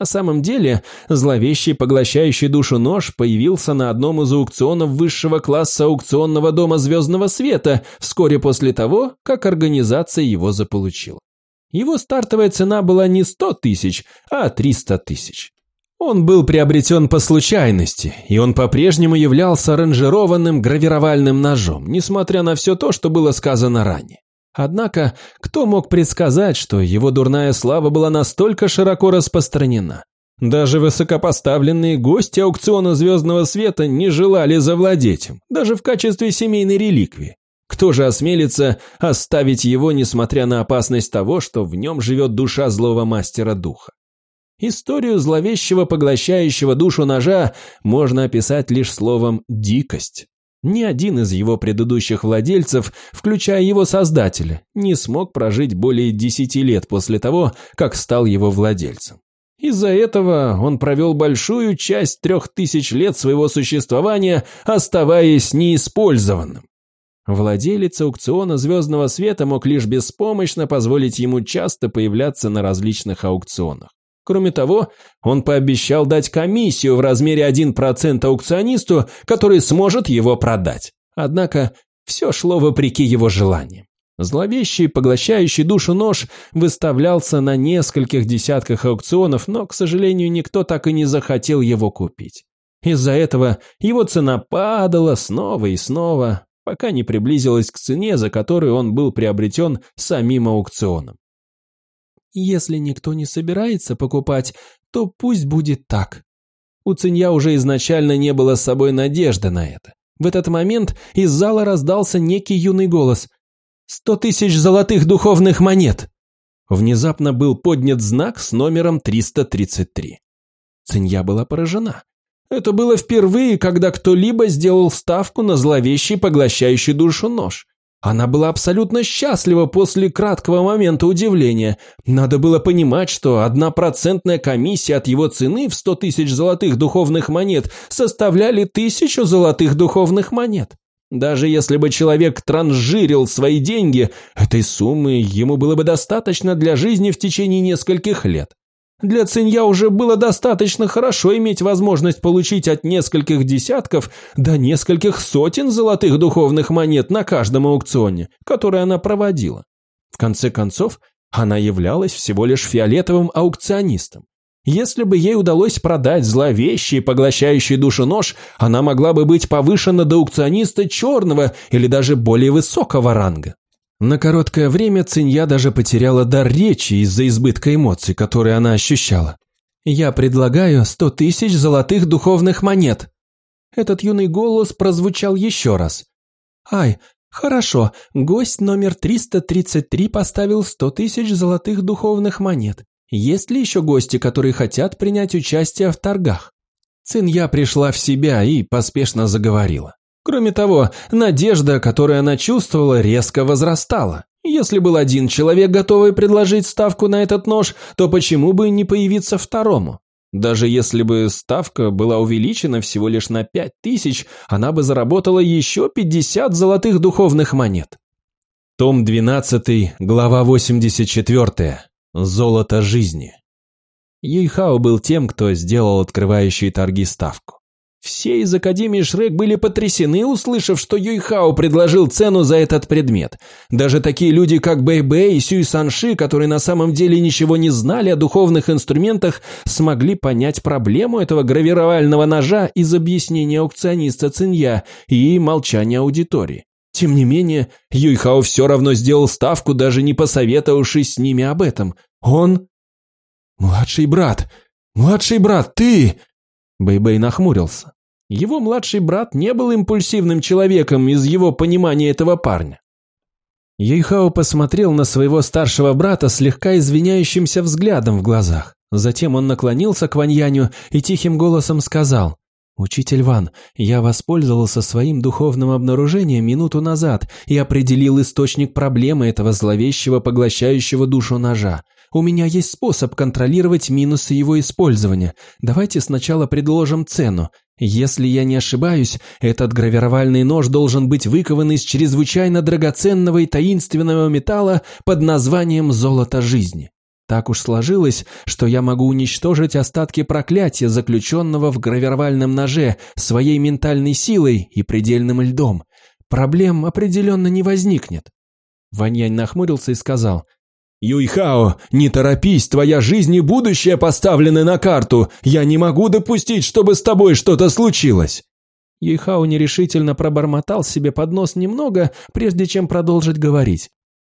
На самом деле, зловещий поглощающий душу нож появился на одном из аукционов высшего класса аукционного дома Звездного Света вскоре после того, как организация его заполучила. Его стартовая цена была не 100 тысяч, а 300 тысяч. Он был приобретен по случайности, и он по-прежнему являлся ранжированным гравировальным ножом, несмотря на все то, что было сказано ранее. Однако, кто мог предсказать, что его дурная слава была настолько широко распространена? Даже высокопоставленные гости аукциона «Звездного света» не желали завладеть им, даже в качестве семейной реликвии. Кто же осмелится оставить его, несмотря на опасность того, что в нем живет душа злого мастера духа? Историю зловещего поглощающего душу ножа можно описать лишь словом «дикость». Ни один из его предыдущих владельцев, включая его создателя, не смог прожить более десяти лет после того, как стал его владельцем. Из-за этого он провел большую часть трех тысяч лет своего существования, оставаясь неиспользованным. Владелец аукциона «Звездного света» мог лишь беспомощно позволить ему часто появляться на различных аукционах. Кроме того, он пообещал дать комиссию в размере 1% аукционисту, который сможет его продать. Однако все шло вопреки его желаниям. Зловещий, поглощающий душу нож выставлялся на нескольких десятках аукционов, но, к сожалению, никто так и не захотел его купить. Из-за этого его цена падала снова и снова, пока не приблизилась к цене, за которую он был приобретен самим аукционом. Если никто не собирается покупать, то пусть будет так. У Цинья уже изначально не было с собой надежды на это. В этот момент из зала раздался некий юный голос. «Сто тысяч золотых духовных монет!» Внезапно был поднят знак с номером 333. Цинья была поражена. Это было впервые, когда кто-либо сделал ставку на зловещий поглощающий душу нож. Она была абсолютно счастлива после краткого момента удивления. Надо было понимать, что одна процентная комиссия от его цены в сто тысяч золотых духовных монет составляли тысячу золотых духовных монет. Даже если бы человек транжирил свои деньги, этой суммы ему было бы достаточно для жизни в течение нескольких лет. Для Цинья уже было достаточно хорошо иметь возможность получить от нескольких десятков до нескольких сотен золотых духовных монет на каждом аукционе, который она проводила. В конце концов, она являлась всего лишь фиолетовым аукционистом. Если бы ей удалось продать зловещий, поглощающий душу нож, она могла бы быть повышена до аукциониста черного или даже более высокого ранга. На короткое время Цинья даже потеряла дар речи из-за избытка эмоций, которые она ощущала. «Я предлагаю сто тысяч золотых духовных монет». Этот юный голос прозвучал еще раз. «Ай, хорошо, гость номер 333 поставил сто тысяч золотых духовных монет. Есть ли еще гости, которые хотят принять участие в торгах?» Цинья пришла в себя и поспешно заговорила. Кроме того, надежда, которую она чувствовала, резко возрастала. Если был один человек, готовый предложить ставку на этот нож, то почему бы не появиться второму? Даже если бы ставка была увеличена всего лишь на пять тысяч, она бы заработала еще 50 золотых духовных монет. Том 12, глава 84. Золото жизни. Юйхао был тем, кто сделал открывающие торги ставку. Все из Академии Шрек были потрясены, услышав, что Юйхао предложил цену за этот предмет. Даже такие люди, как Бэй-Бэй и Сюй Санши, которые на самом деле ничего не знали о духовных инструментах, смогли понять проблему этого гравировального ножа из объяснения аукциониста Цинья и молчания аудитории. Тем не менее, Юйхао все равно сделал ставку, даже не посоветовавшись с ними об этом. Он... «Младший брат! Младший брат, ты...» Бэйбэй нахмурился. Его младший брат не был импульсивным человеком из его понимания этого парня. Юйхао посмотрел на своего старшего брата слегка извиняющимся взглядом в глазах. Затем он наклонился к Ваньяню и тихим голосом сказал, «Учитель Ван, я воспользовался своим духовным обнаружением минуту назад и определил источник проблемы этого зловещего поглощающего душу ножа. У меня есть способ контролировать минусы его использования. Давайте сначала предложим цену. Если я не ошибаюсь, этот гравировальный нож должен быть выкован из чрезвычайно драгоценного и таинственного металла под названием «золото жизни». Так уж сложилось, что я могу уничтожить остатки проклятия, заключенного в гравировальном ноже, своей ментальной силой и предельным льдом. Проблем определенно не возникнет. Ваньянь нахмурился и сказал –
«Юйхао, не торопись, твоя жизнь и будущее поставлены на карту. Я не могу допустить, чтобы с тобой что-то случилось».
Юйхао нерешительно пробормотал себе под нос немного, прежде чем продолжить говорить.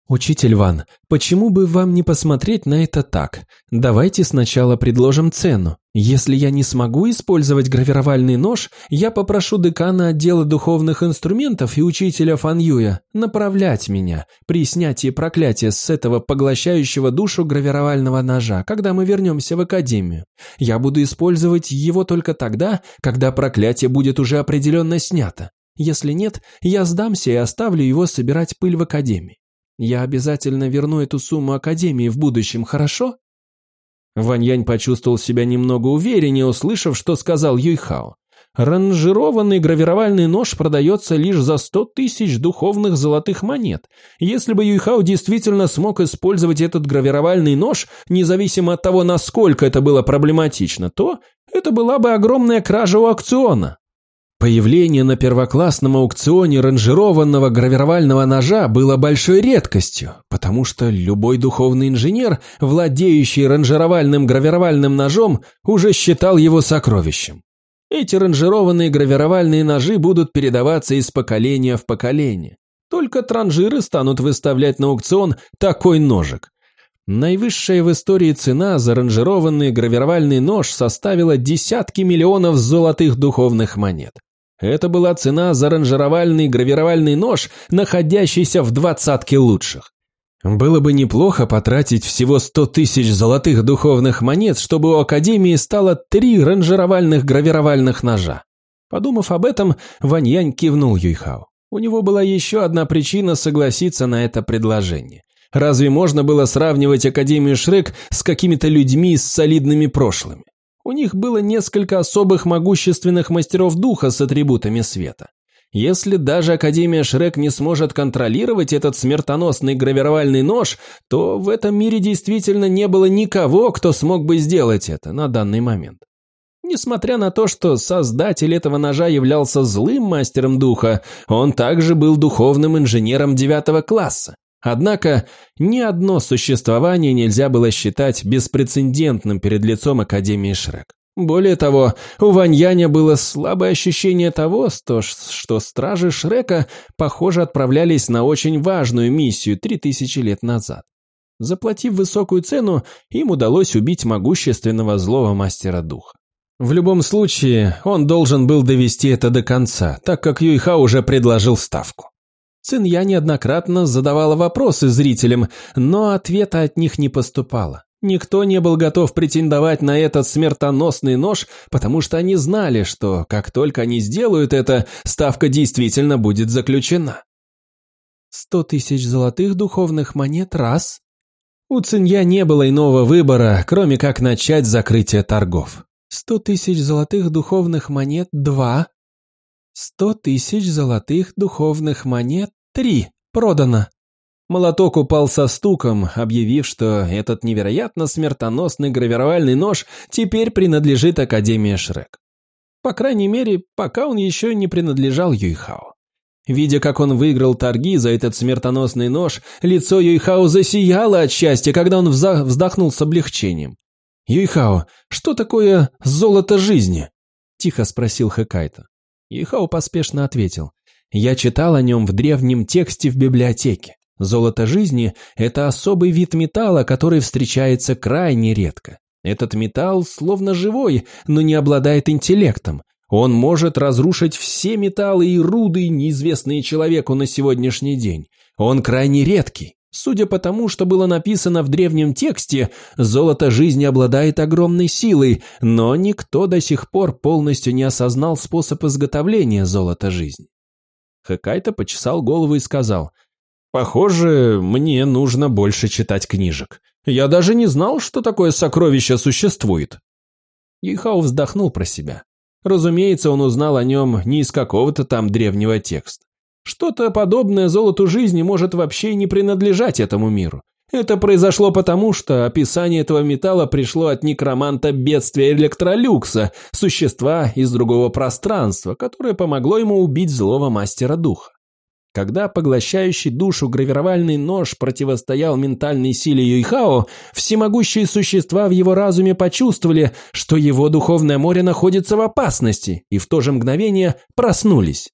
«Учитель Ван, почему бы вам не посмотреть на это так? Давайте сначала предложим цену. Если я не смогу использовать гравировальный нож, я попрошу декана отдела духовных инструментов и учителя Фан Юя направлять меня при снятии проклятия с этого поглощающего душу гравировального ножа, когда мы вернемся в академию. Я буду использовать его только тогда, когда проклятие будет уже определенно снято. Если нет, я сдамся и оставлю его собирать пыль в академии. Я обязательно верну эту сумму Академии в будущем, хорошо?» Ваньянь почувствовал себя немного увереннее, услышав, что сказал Юйхао. Ранжированный гравировальный нож продается лишь за сто тысяч духовных золотых монет. Если бы Юйхао действительно смог использовать этот гравировальный нож, независимо от того, насколько это было проблематично, то это была бы огромная кража у аукциона. Появление на первоклассном аукционе ранжированного гравировального ножа было большой редкостью, потому что любой духовный инженер, владеющий ранжировальным гравировальным ножом, уже считал его сокровищем. Эти ранжированные гравировальные ножи будут передаваться из поколения в поколение. Только транжиры станут выставлять на аукцион такой ножик. Наивысшая в истории цена за ранжированный гравировальный нож составила десятки миллионов золотых духовных монет. Это была цена за ранжировальный гравировальный нож, находящийся в двадцатке лучших. Было бы неплохо потратить всего сто тысяч золотых духовных монет, чтобы у Академии стало три ранжировальных гравировальных ножа. Подумав об этом, Ваньянь кивнул Юйхао. У него была еще одна причина согласиться на это предложение. Разве можно было сравнивать Академию Шрек с какими-то людьми с солидными прошлыми? У них было несколько особых могущественных мастеров духа с атрибутами света. Если даже Академия Шрек не сможет контролировать этот смертоносный гравировальный нож, то в этом мире действительно не было никого, кто смог бы сделать это на данный момент. Несмотря на то, что создатель этого ножа являлся злым мастером духа, он также был духовным инженером девятого класса. Однако ни одно существование нельзя было считать беспрецедентным перед лицом Академии Шрек. Более того, у Ваньяня было слабое ощущение того, что, стражи Шрека, похоже, отправлялись на очень важную миссию три тысячи лет назад. Заплатив высокую цену, им удалось убить могущественного злого мастера духа. В любом случае, он должен был довести это до конца, так как Юйха уже предложил ставку. Цинья неоднократно задавала вопросы зрителям, но ответа от них не поступало. Никто не был готов претендовать на этот смертоносный нож, потому что они знали, что как только они сделают это, ставка действительно будет заключена. Сто тысяч золотых духовных монет – раз. У Цинья не было иного выбора, кроме как начать закрытие торгов. Сто тысяч золотых духовных монет – два. Сто тысяч золотых духовных монет – три. Продано. Молоток упал со стуком, объявив, что этот невероятно смертоносный гравировальный нож теперь принадлежит Академии Шрек. По крайней мере, пока он еще не принадлежал Юйхао. Видя, как он выиграл торги за этот смертоносный нож, лицо Юйхао засияло от счастья, когда он вздохнул с облегчением. «Юйхао, что такое золото жизни?» – тихо спросил Хэкайто. Юйхао поспешно ответил. «Я читал о нем в древнем тексте в библиотеке. Золото жизни – это особый вид металла, который встречается крайне редко. Этот металл словно живой, но не обладает интеллектом. Он может разрушить все металлы и руды, неизвестные человеку на сегодняшний день. Он крайне редкий. Судя по тому, что было написано в древнем тексте, золото жизни обладает огромной силой, но никто до сих пор полностью не осознал способ изготовления золота жизни. Хакайто почесал голову и сказал, «Похоже, мне нужно больше читать книжек. Я даже не знал, что такое сокровище существует». Ихау вздохнул про себя. Разумеется, он узнал о нем не из какого-то там древнего текста. Что-то подобное золоту жизни может вообще не принадлежать этому миру. Это произошло потому, что описание этого металла пришло от некроманта бедствия Электролюкса, существа из другого пространства, которое помогло ему убить злого мастера духа. Когда поглощающий душу гравировальный нож противостоял ментальной силе Юйхао, всемогущие существа в его разуме почувствовали, что его духовное море находится в опасности, и в то же мгновение проснулись.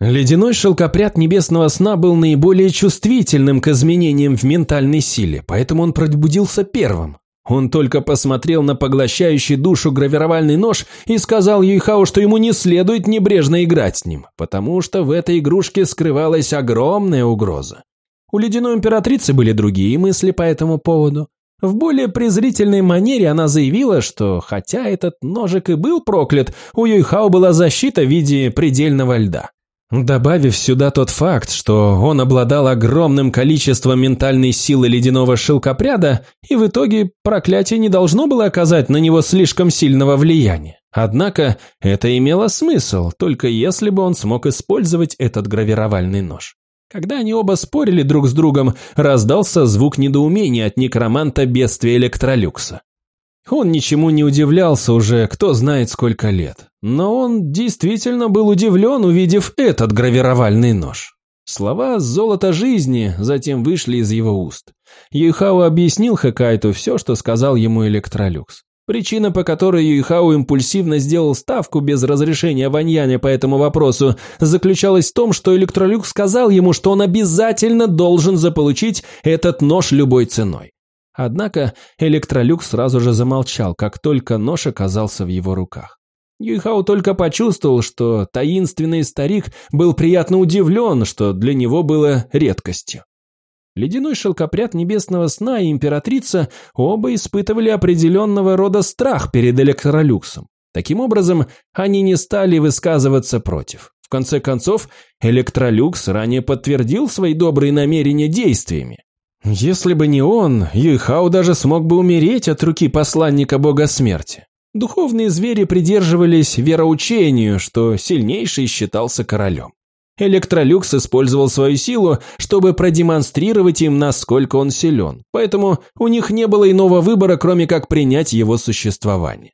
Ледяной шелкопряд небесного сна был наиболее чувствительным к изменениям в ментальной силе, поэтому он пробудился первым. Он только посмотрел на поглощающий душу гравировальный нож и сказал Юйхао, что ему не следует небрежно играть с ним, потому что в этой игрушке скрывалась огромная угроза. У ледяной императрицы были другие мысли по этому поводу. В более презрительной манере она заявила, что хотя этот ножик и был проклят, у Юйхао была защита в виде предельного льда. Добавив сюда тот факт, что он обладал огромным количеством ментальной силы ледяного шелкопряда, и в итоге проклятие не должно было оказать на него слишком сильного влияния. Однако это имело смысл, только если бы он смог использовать этот гравировальный нож. Когда они оба спорили друг с другом, раздался звук недоумения от некроманта бедствия Электролюкса. Он ничему не удивлялся уже кто знает сколько лет. Но он действительно был удивлен, увидев этот гравировальный нож. Слова «золото жизни» затем вышли из его уст. Юйхао объяснил Хакайту все, что сказал ему Электролюкс. Причина, по которой Юйхао импульсивно сделал ставку без разрешения Ваньяня по этому вопросу, заключалась в том, что Электролюкс сказал ему, что он обязательно должен заполучить этот нож любой ценой. Однако Электролюк сразу же замолчал, как только нож оказался в его руках. Юйхао только почувствовал, что таинственный старик был приятно удивлен, что для него было редкостью. Ледяной шелкопряд небесного сна и императрица оба испытывали определенного рода страх перед Электролюксом. Таким образом, они не стали высказываться против. В конце концов, Электролюкс ранее подтвердил свои добрые намерения действиями. Если бы не он, Юйхао даже смог бы умереть от руки посланника бога смерти. Духовные звери придерживались вероучению, что сильнейший считался королем. Электролюкс использовал свою силу, чтобы продемонстрировать им, насколько он силен, поэтому у них не было иного выбора, кроме как принять его существование.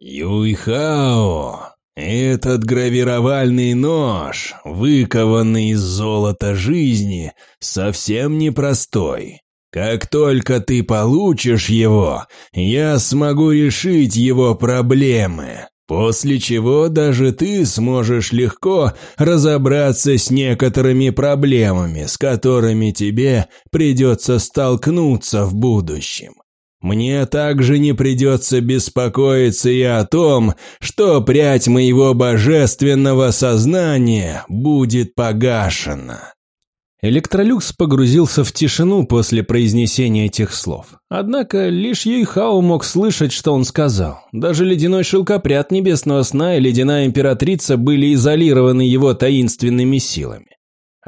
«Юйхао, этот гравировальный нож, выкованный из золота жизни, совсем непростой. Как только ты получишь его, я смогу решить его проблемы, после чего даже ты сможешь легко разобраться с некоторыми проблемами, с которыми тебе придется столкнуться в будущем. Мне также не придется беспокоиться и о том, что прядь моего божественного сознания будет погашена.
Электролюкс погрузился в тишину после произнесения этих слов. Однако лишь Юйхао мог слышать, что он сказал. Даже ледяной шелкопряд небесного сна и ледяная императрица были изолированы его таинственными силами.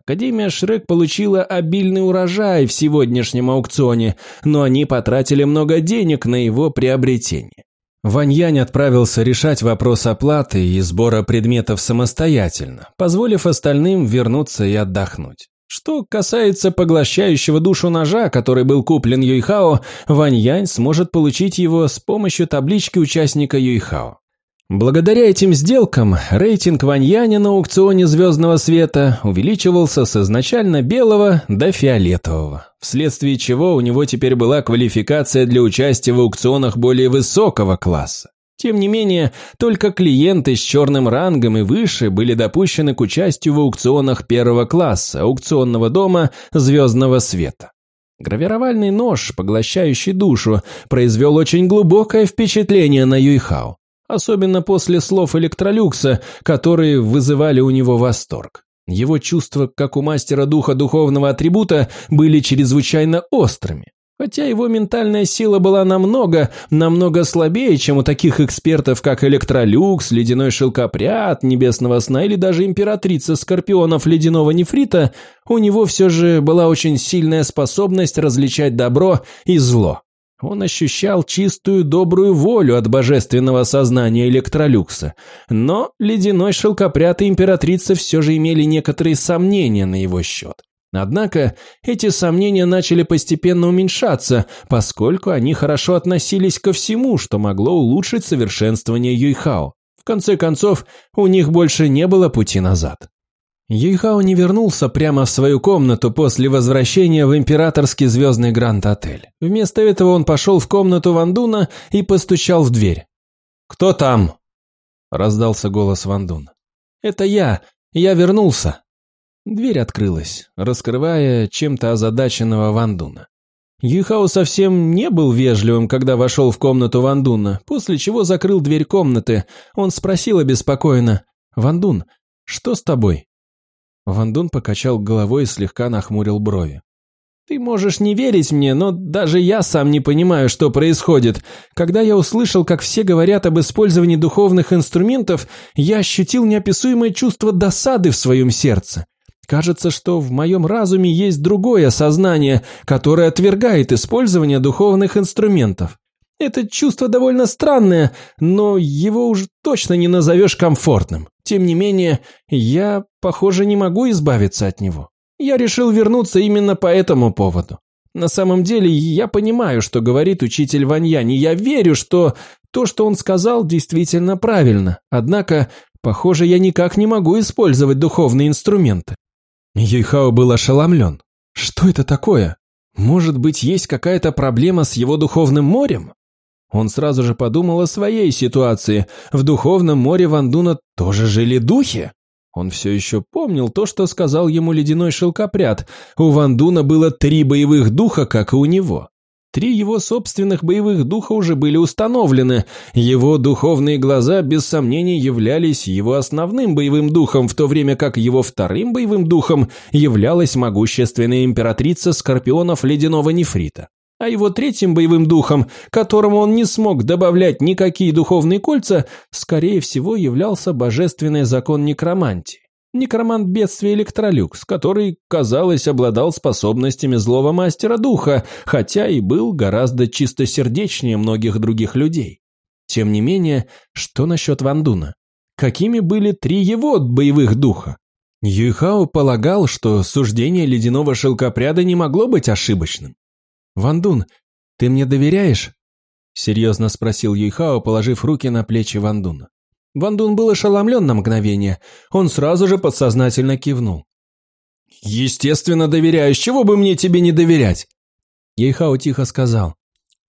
Академия Шрек получила обильный урожай в сегодняшнем аукционе, но они потратили много денег на его приобретение. Ваньянь отправился решать вопрос оплаты и сбора предметов самостоятельно, позволив остальным вернуться и отдохнуть. Что касается поглощающего душу ножа, который был куплен Юйхао, Ваньянь сможет получить его с помощью таблички участника Юйхао. Благодаря этим сделкам рейтинг Ваньяня на аукционе «Звездного света» увеличивался с изначально белого до фиолетового, вследствие чего у него теперь была квалификация для участия в аукционах более высокого класса. Тем не менее, только клиенты с черным рангом и выше были допущены к участию в аукционах первого класса аукционного дома «Звездного света». Гравировальный нож, поглощающий душу, произвел очень глубокое впечатление на Юйхао, особенно после слов Электролюкса, которые вызывали у него восторг. Его чувства, как у мастера духа духовного атрибута, были чрезвычайно острыми. Хотя его ментальная сила была намного, намного слабее, чем у таких экспертов, как Электролюкс, Ледяной Шелкопряд, Небесного Сна или даже Императрица Скорпионов Ледяного Нефрита, у него все же была очень сильная способность различать добро и зло. Он ощущал чистую добрую волю от божественного сознания Электролюкса, но Ледяной Шелкопряд и Императрица все же имели некоторые сомнения на его счет. Однако эти сомнения начали постепенно уменьшаться, поскольку они хорошо относились ко всему, что могло улучшить совершенствование Юйхао. В конце концов, у них больше не было пути назад. Юйхао не вернулся прямо в свою комнату после возвращения в императорский звездный Гранд-отель. Вместо этого он пошел в комнату Вандуна и постучал в дверь. «Кто там?» – раздался голос Вандуна. «Это я. Я вернулся». Дверь открылась, раскрывая чем-то озадаченного Вандуна. Юйхао совсем не был вежливым, когда вошел в комнату Вандуна, после чего закрыл дверь комнаты. Он спросил обеспокоенно, «Вандун, что с тобой?» Вандун покачал головой и слегка нахмурил брови. «Ты можешь не верить мне, но даже я сам не понимаю, что происходит. Когда я услышал, как все говорят об использовании духовных инструментов, я ощутил неописуемое чувство досады в своем сердце. Кажется, что в моем разуме есть другое сознание, которое отвергает использование духовных инструментов. Это чувство довольно странное, но его уж точно не назовешь комфортным. Тем не менее, я, похоже, не могу избавиться от него. Я решил вернуться именно по этому поводу. На самом деле, я понимаю, что говорит учитель Ваньянь, и я верю, что то, что он сказал, действительно правильно. Однако, похоже, я никак не могу использовать духовные инструменты. Юйхао был ошеломлен. Что это такое? Может быть, есть какая-то проблема с его духовным морем? Он сразу же подумал о своей ситуации. В духовном море Вандуна тоже жили духи. Он все еще помнил то, что сказал ему ледяной шелкопряд. У Вандуна было три боевых духа, как и у него. Три его собственных боевых духа уже были установлены. Его духовные глаза, без сомнений, являлись его основным боевым духом, в то время как его вторым боевым духом являлась могущественная императрица скорпионов ледяного нефрита а его третьим боевым духом, которому он не смог добавлять никакие духовные кольца, скорее всего являлся божественный закон некромантии. Некромант бедствия Электролюкс, который, казалось, обладал способностями злого мастера духа, хотя и был гораздо чистосердечнее многих других людей. Тем не менее, что насчет Вандуна? Какими были три его боевых духа? Юйхао полагал, что суждение ледяного шелкопряда не могло быть ошибочным. «Вандун, ты мне доверяешь?» Серьезно спросил Юйхао, положив руки на плечи Вандуна. Вандун был ошеломлен на мгновение. Он сразу же подсознательно кивнул. «Естественно, доверяю. С чего бы мне тебе не доверять?» Ейхао тихо сказал.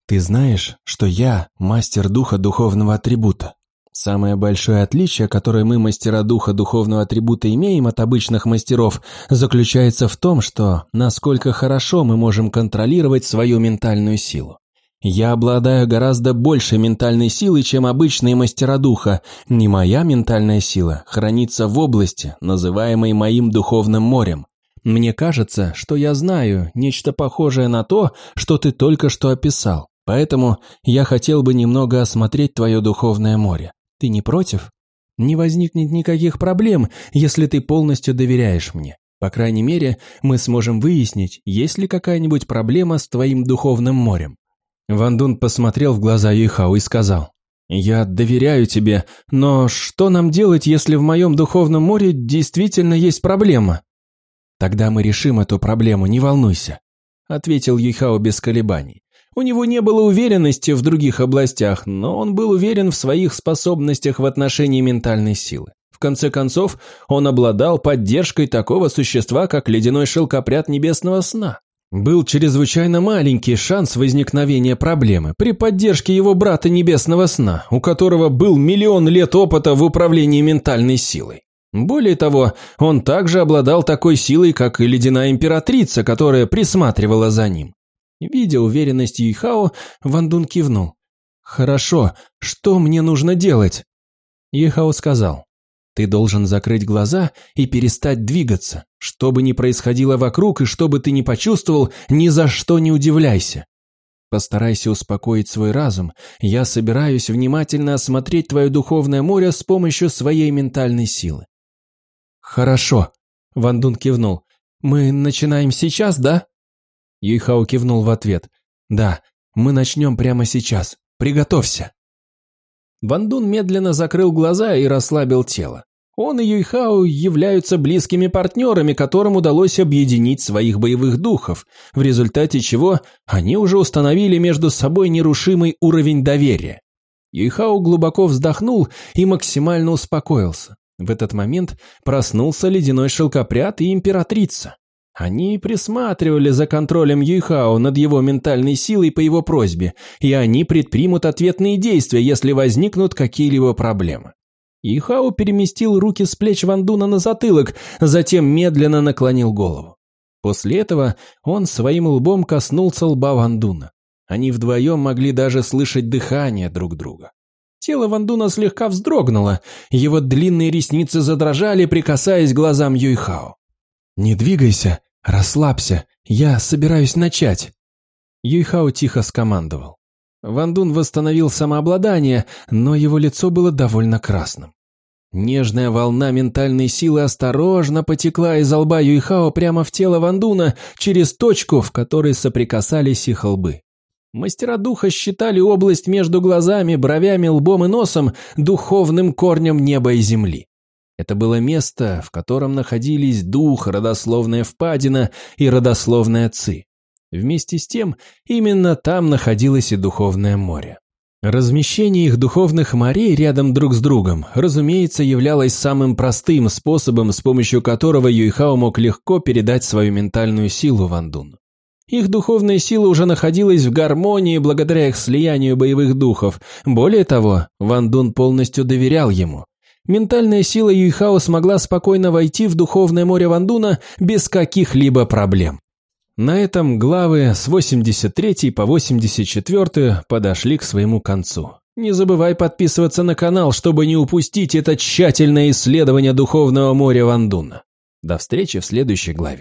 «Ты знаешь, что я мастер духа духовного атрибута. Самое большое отличие, которое мы, мастера духа духовного атрибута, имеем от обычных мастеров, заключается в том, что насколько хорошо мы можем контролировать свою ментальную силу. Я обладаю гораздо большей ментальной силой, чем обычные мастера духа. Не моя ментальная сила хранится в области, называемой моим духовным морем. Мне кажется, что я знаю нечто похожее на то, что ты только что описал. Поэтому я хотел бы немного осмотреть твое духовное море. Ты не против? Не возникнет никаких проблем, если ты полностью доверяешь мне. По крайней мере, мы сможем выяснить, есть ли какая-нибудь проблема с твоим духовным морем. Ван Дун посмотрел в глаза Юйхао и сказал, «Я доверяю тебе, но что нам делать, если в моем духовном море действительно есть проблема?» «Тогда мы решим эту проблему, не волнуйся», — ответил Юйхао без колебаний. У него не было уверенности в других областях, но он был уверен в своих способностях в отношении ментальной силы. В конце концов, он обладал поддержкой такого существа, как ледяной шелкопряд небесного сна. Был чрезвычайно маленький шанс возникновения проблемы при поддержке его брата небесного сна, у которого был миллион лет опыта в управлении ментальной силой. Более того, он также обладал такой силой, как и ледяная императрица, которая присматривала за ним. Видя уверенность Юйхао, Ван Дун кивнул. «Хорошо, что мне нужно делать?» Юйхао сказал. «Ты должен закрыть глаза и перестать двигаться. Что бы ни происходило вокруг и что бы ты ни почувствовал, ни за что не удивляйся. Постарайся успокоить свой разум. Я собираюсь внимательно осмотреть твое духовное море с помощью своей ментальной силы». «Хорошо», — Ван Дун кивнул. «Мы начинаем сейчас, да?» Юйхао кивнул в ответ. «Да, мы начнем прямо сейчас. Приготовься!» Вандун медленно закрыл глаза и расслабил тело. Он и Юйхао являются близкими партнерами, которым удалось объединить своих боевых духов, в результате чего они уже установили между собой нерушимый уровень доверия. Юйхао глубоко вздохнул и максимально успокоился. В этот момент проснулся ледяной шелкопряд и императрица. Они присматривали за контролем Юйхао над его ментальной силой по его просьбе, и они предпримут ответные действия, если возникнут какие-либо проблемы. Юйхао переместил руки с плеч Вандуна на затылок, затем медленно наклонил голову. После этого он своим лбом коснулся лба Вандуна. Они вдвоем могли даже слышать дыхание друг друга. Тело Вандуна слегка вздрогнуло, его длинные ресницы задрожали, прикасаясь глазам Юйхао. «Не двигайся, расслабься, я собираюсь начать». Юйхао тихо скомандовал. Вандун восстановил самообладание, но его лицо было довольно красным. Нежная волна ментальной силы осторожно потекла из лба Юйхао прямо в тело Вандуна через точку, в которой соприкасались их лбы. Мастера духа считали область между глазами, бровями, лбом и носом духовным корнем неба и земли. Это было место, в котором находились дух, родословная впадина и родословная ци. Вместе с тем, именно там находилось и духовное море. Размещение их духовных морей рядом друг с другом, разумеется, являлось самым простым способом, с помощью которого Юйхао мог легко передать свою ментальную силу Вандуну. Их духовная сила уже находилась в гармонии благодаря их слиянию боевых духов. Более того, Ван Дун полностью доверял ему. Ментальная сила Юйхао смогла спокойно войти в духовное море Вандуна без каких-либо проблем. На этом главы с 83 по 84 подошли к своему концу. Не забывай подписываться на канал, чтобы не упустить это тщательное исследование духовного моря Вандуна. До встречи в следующей главе.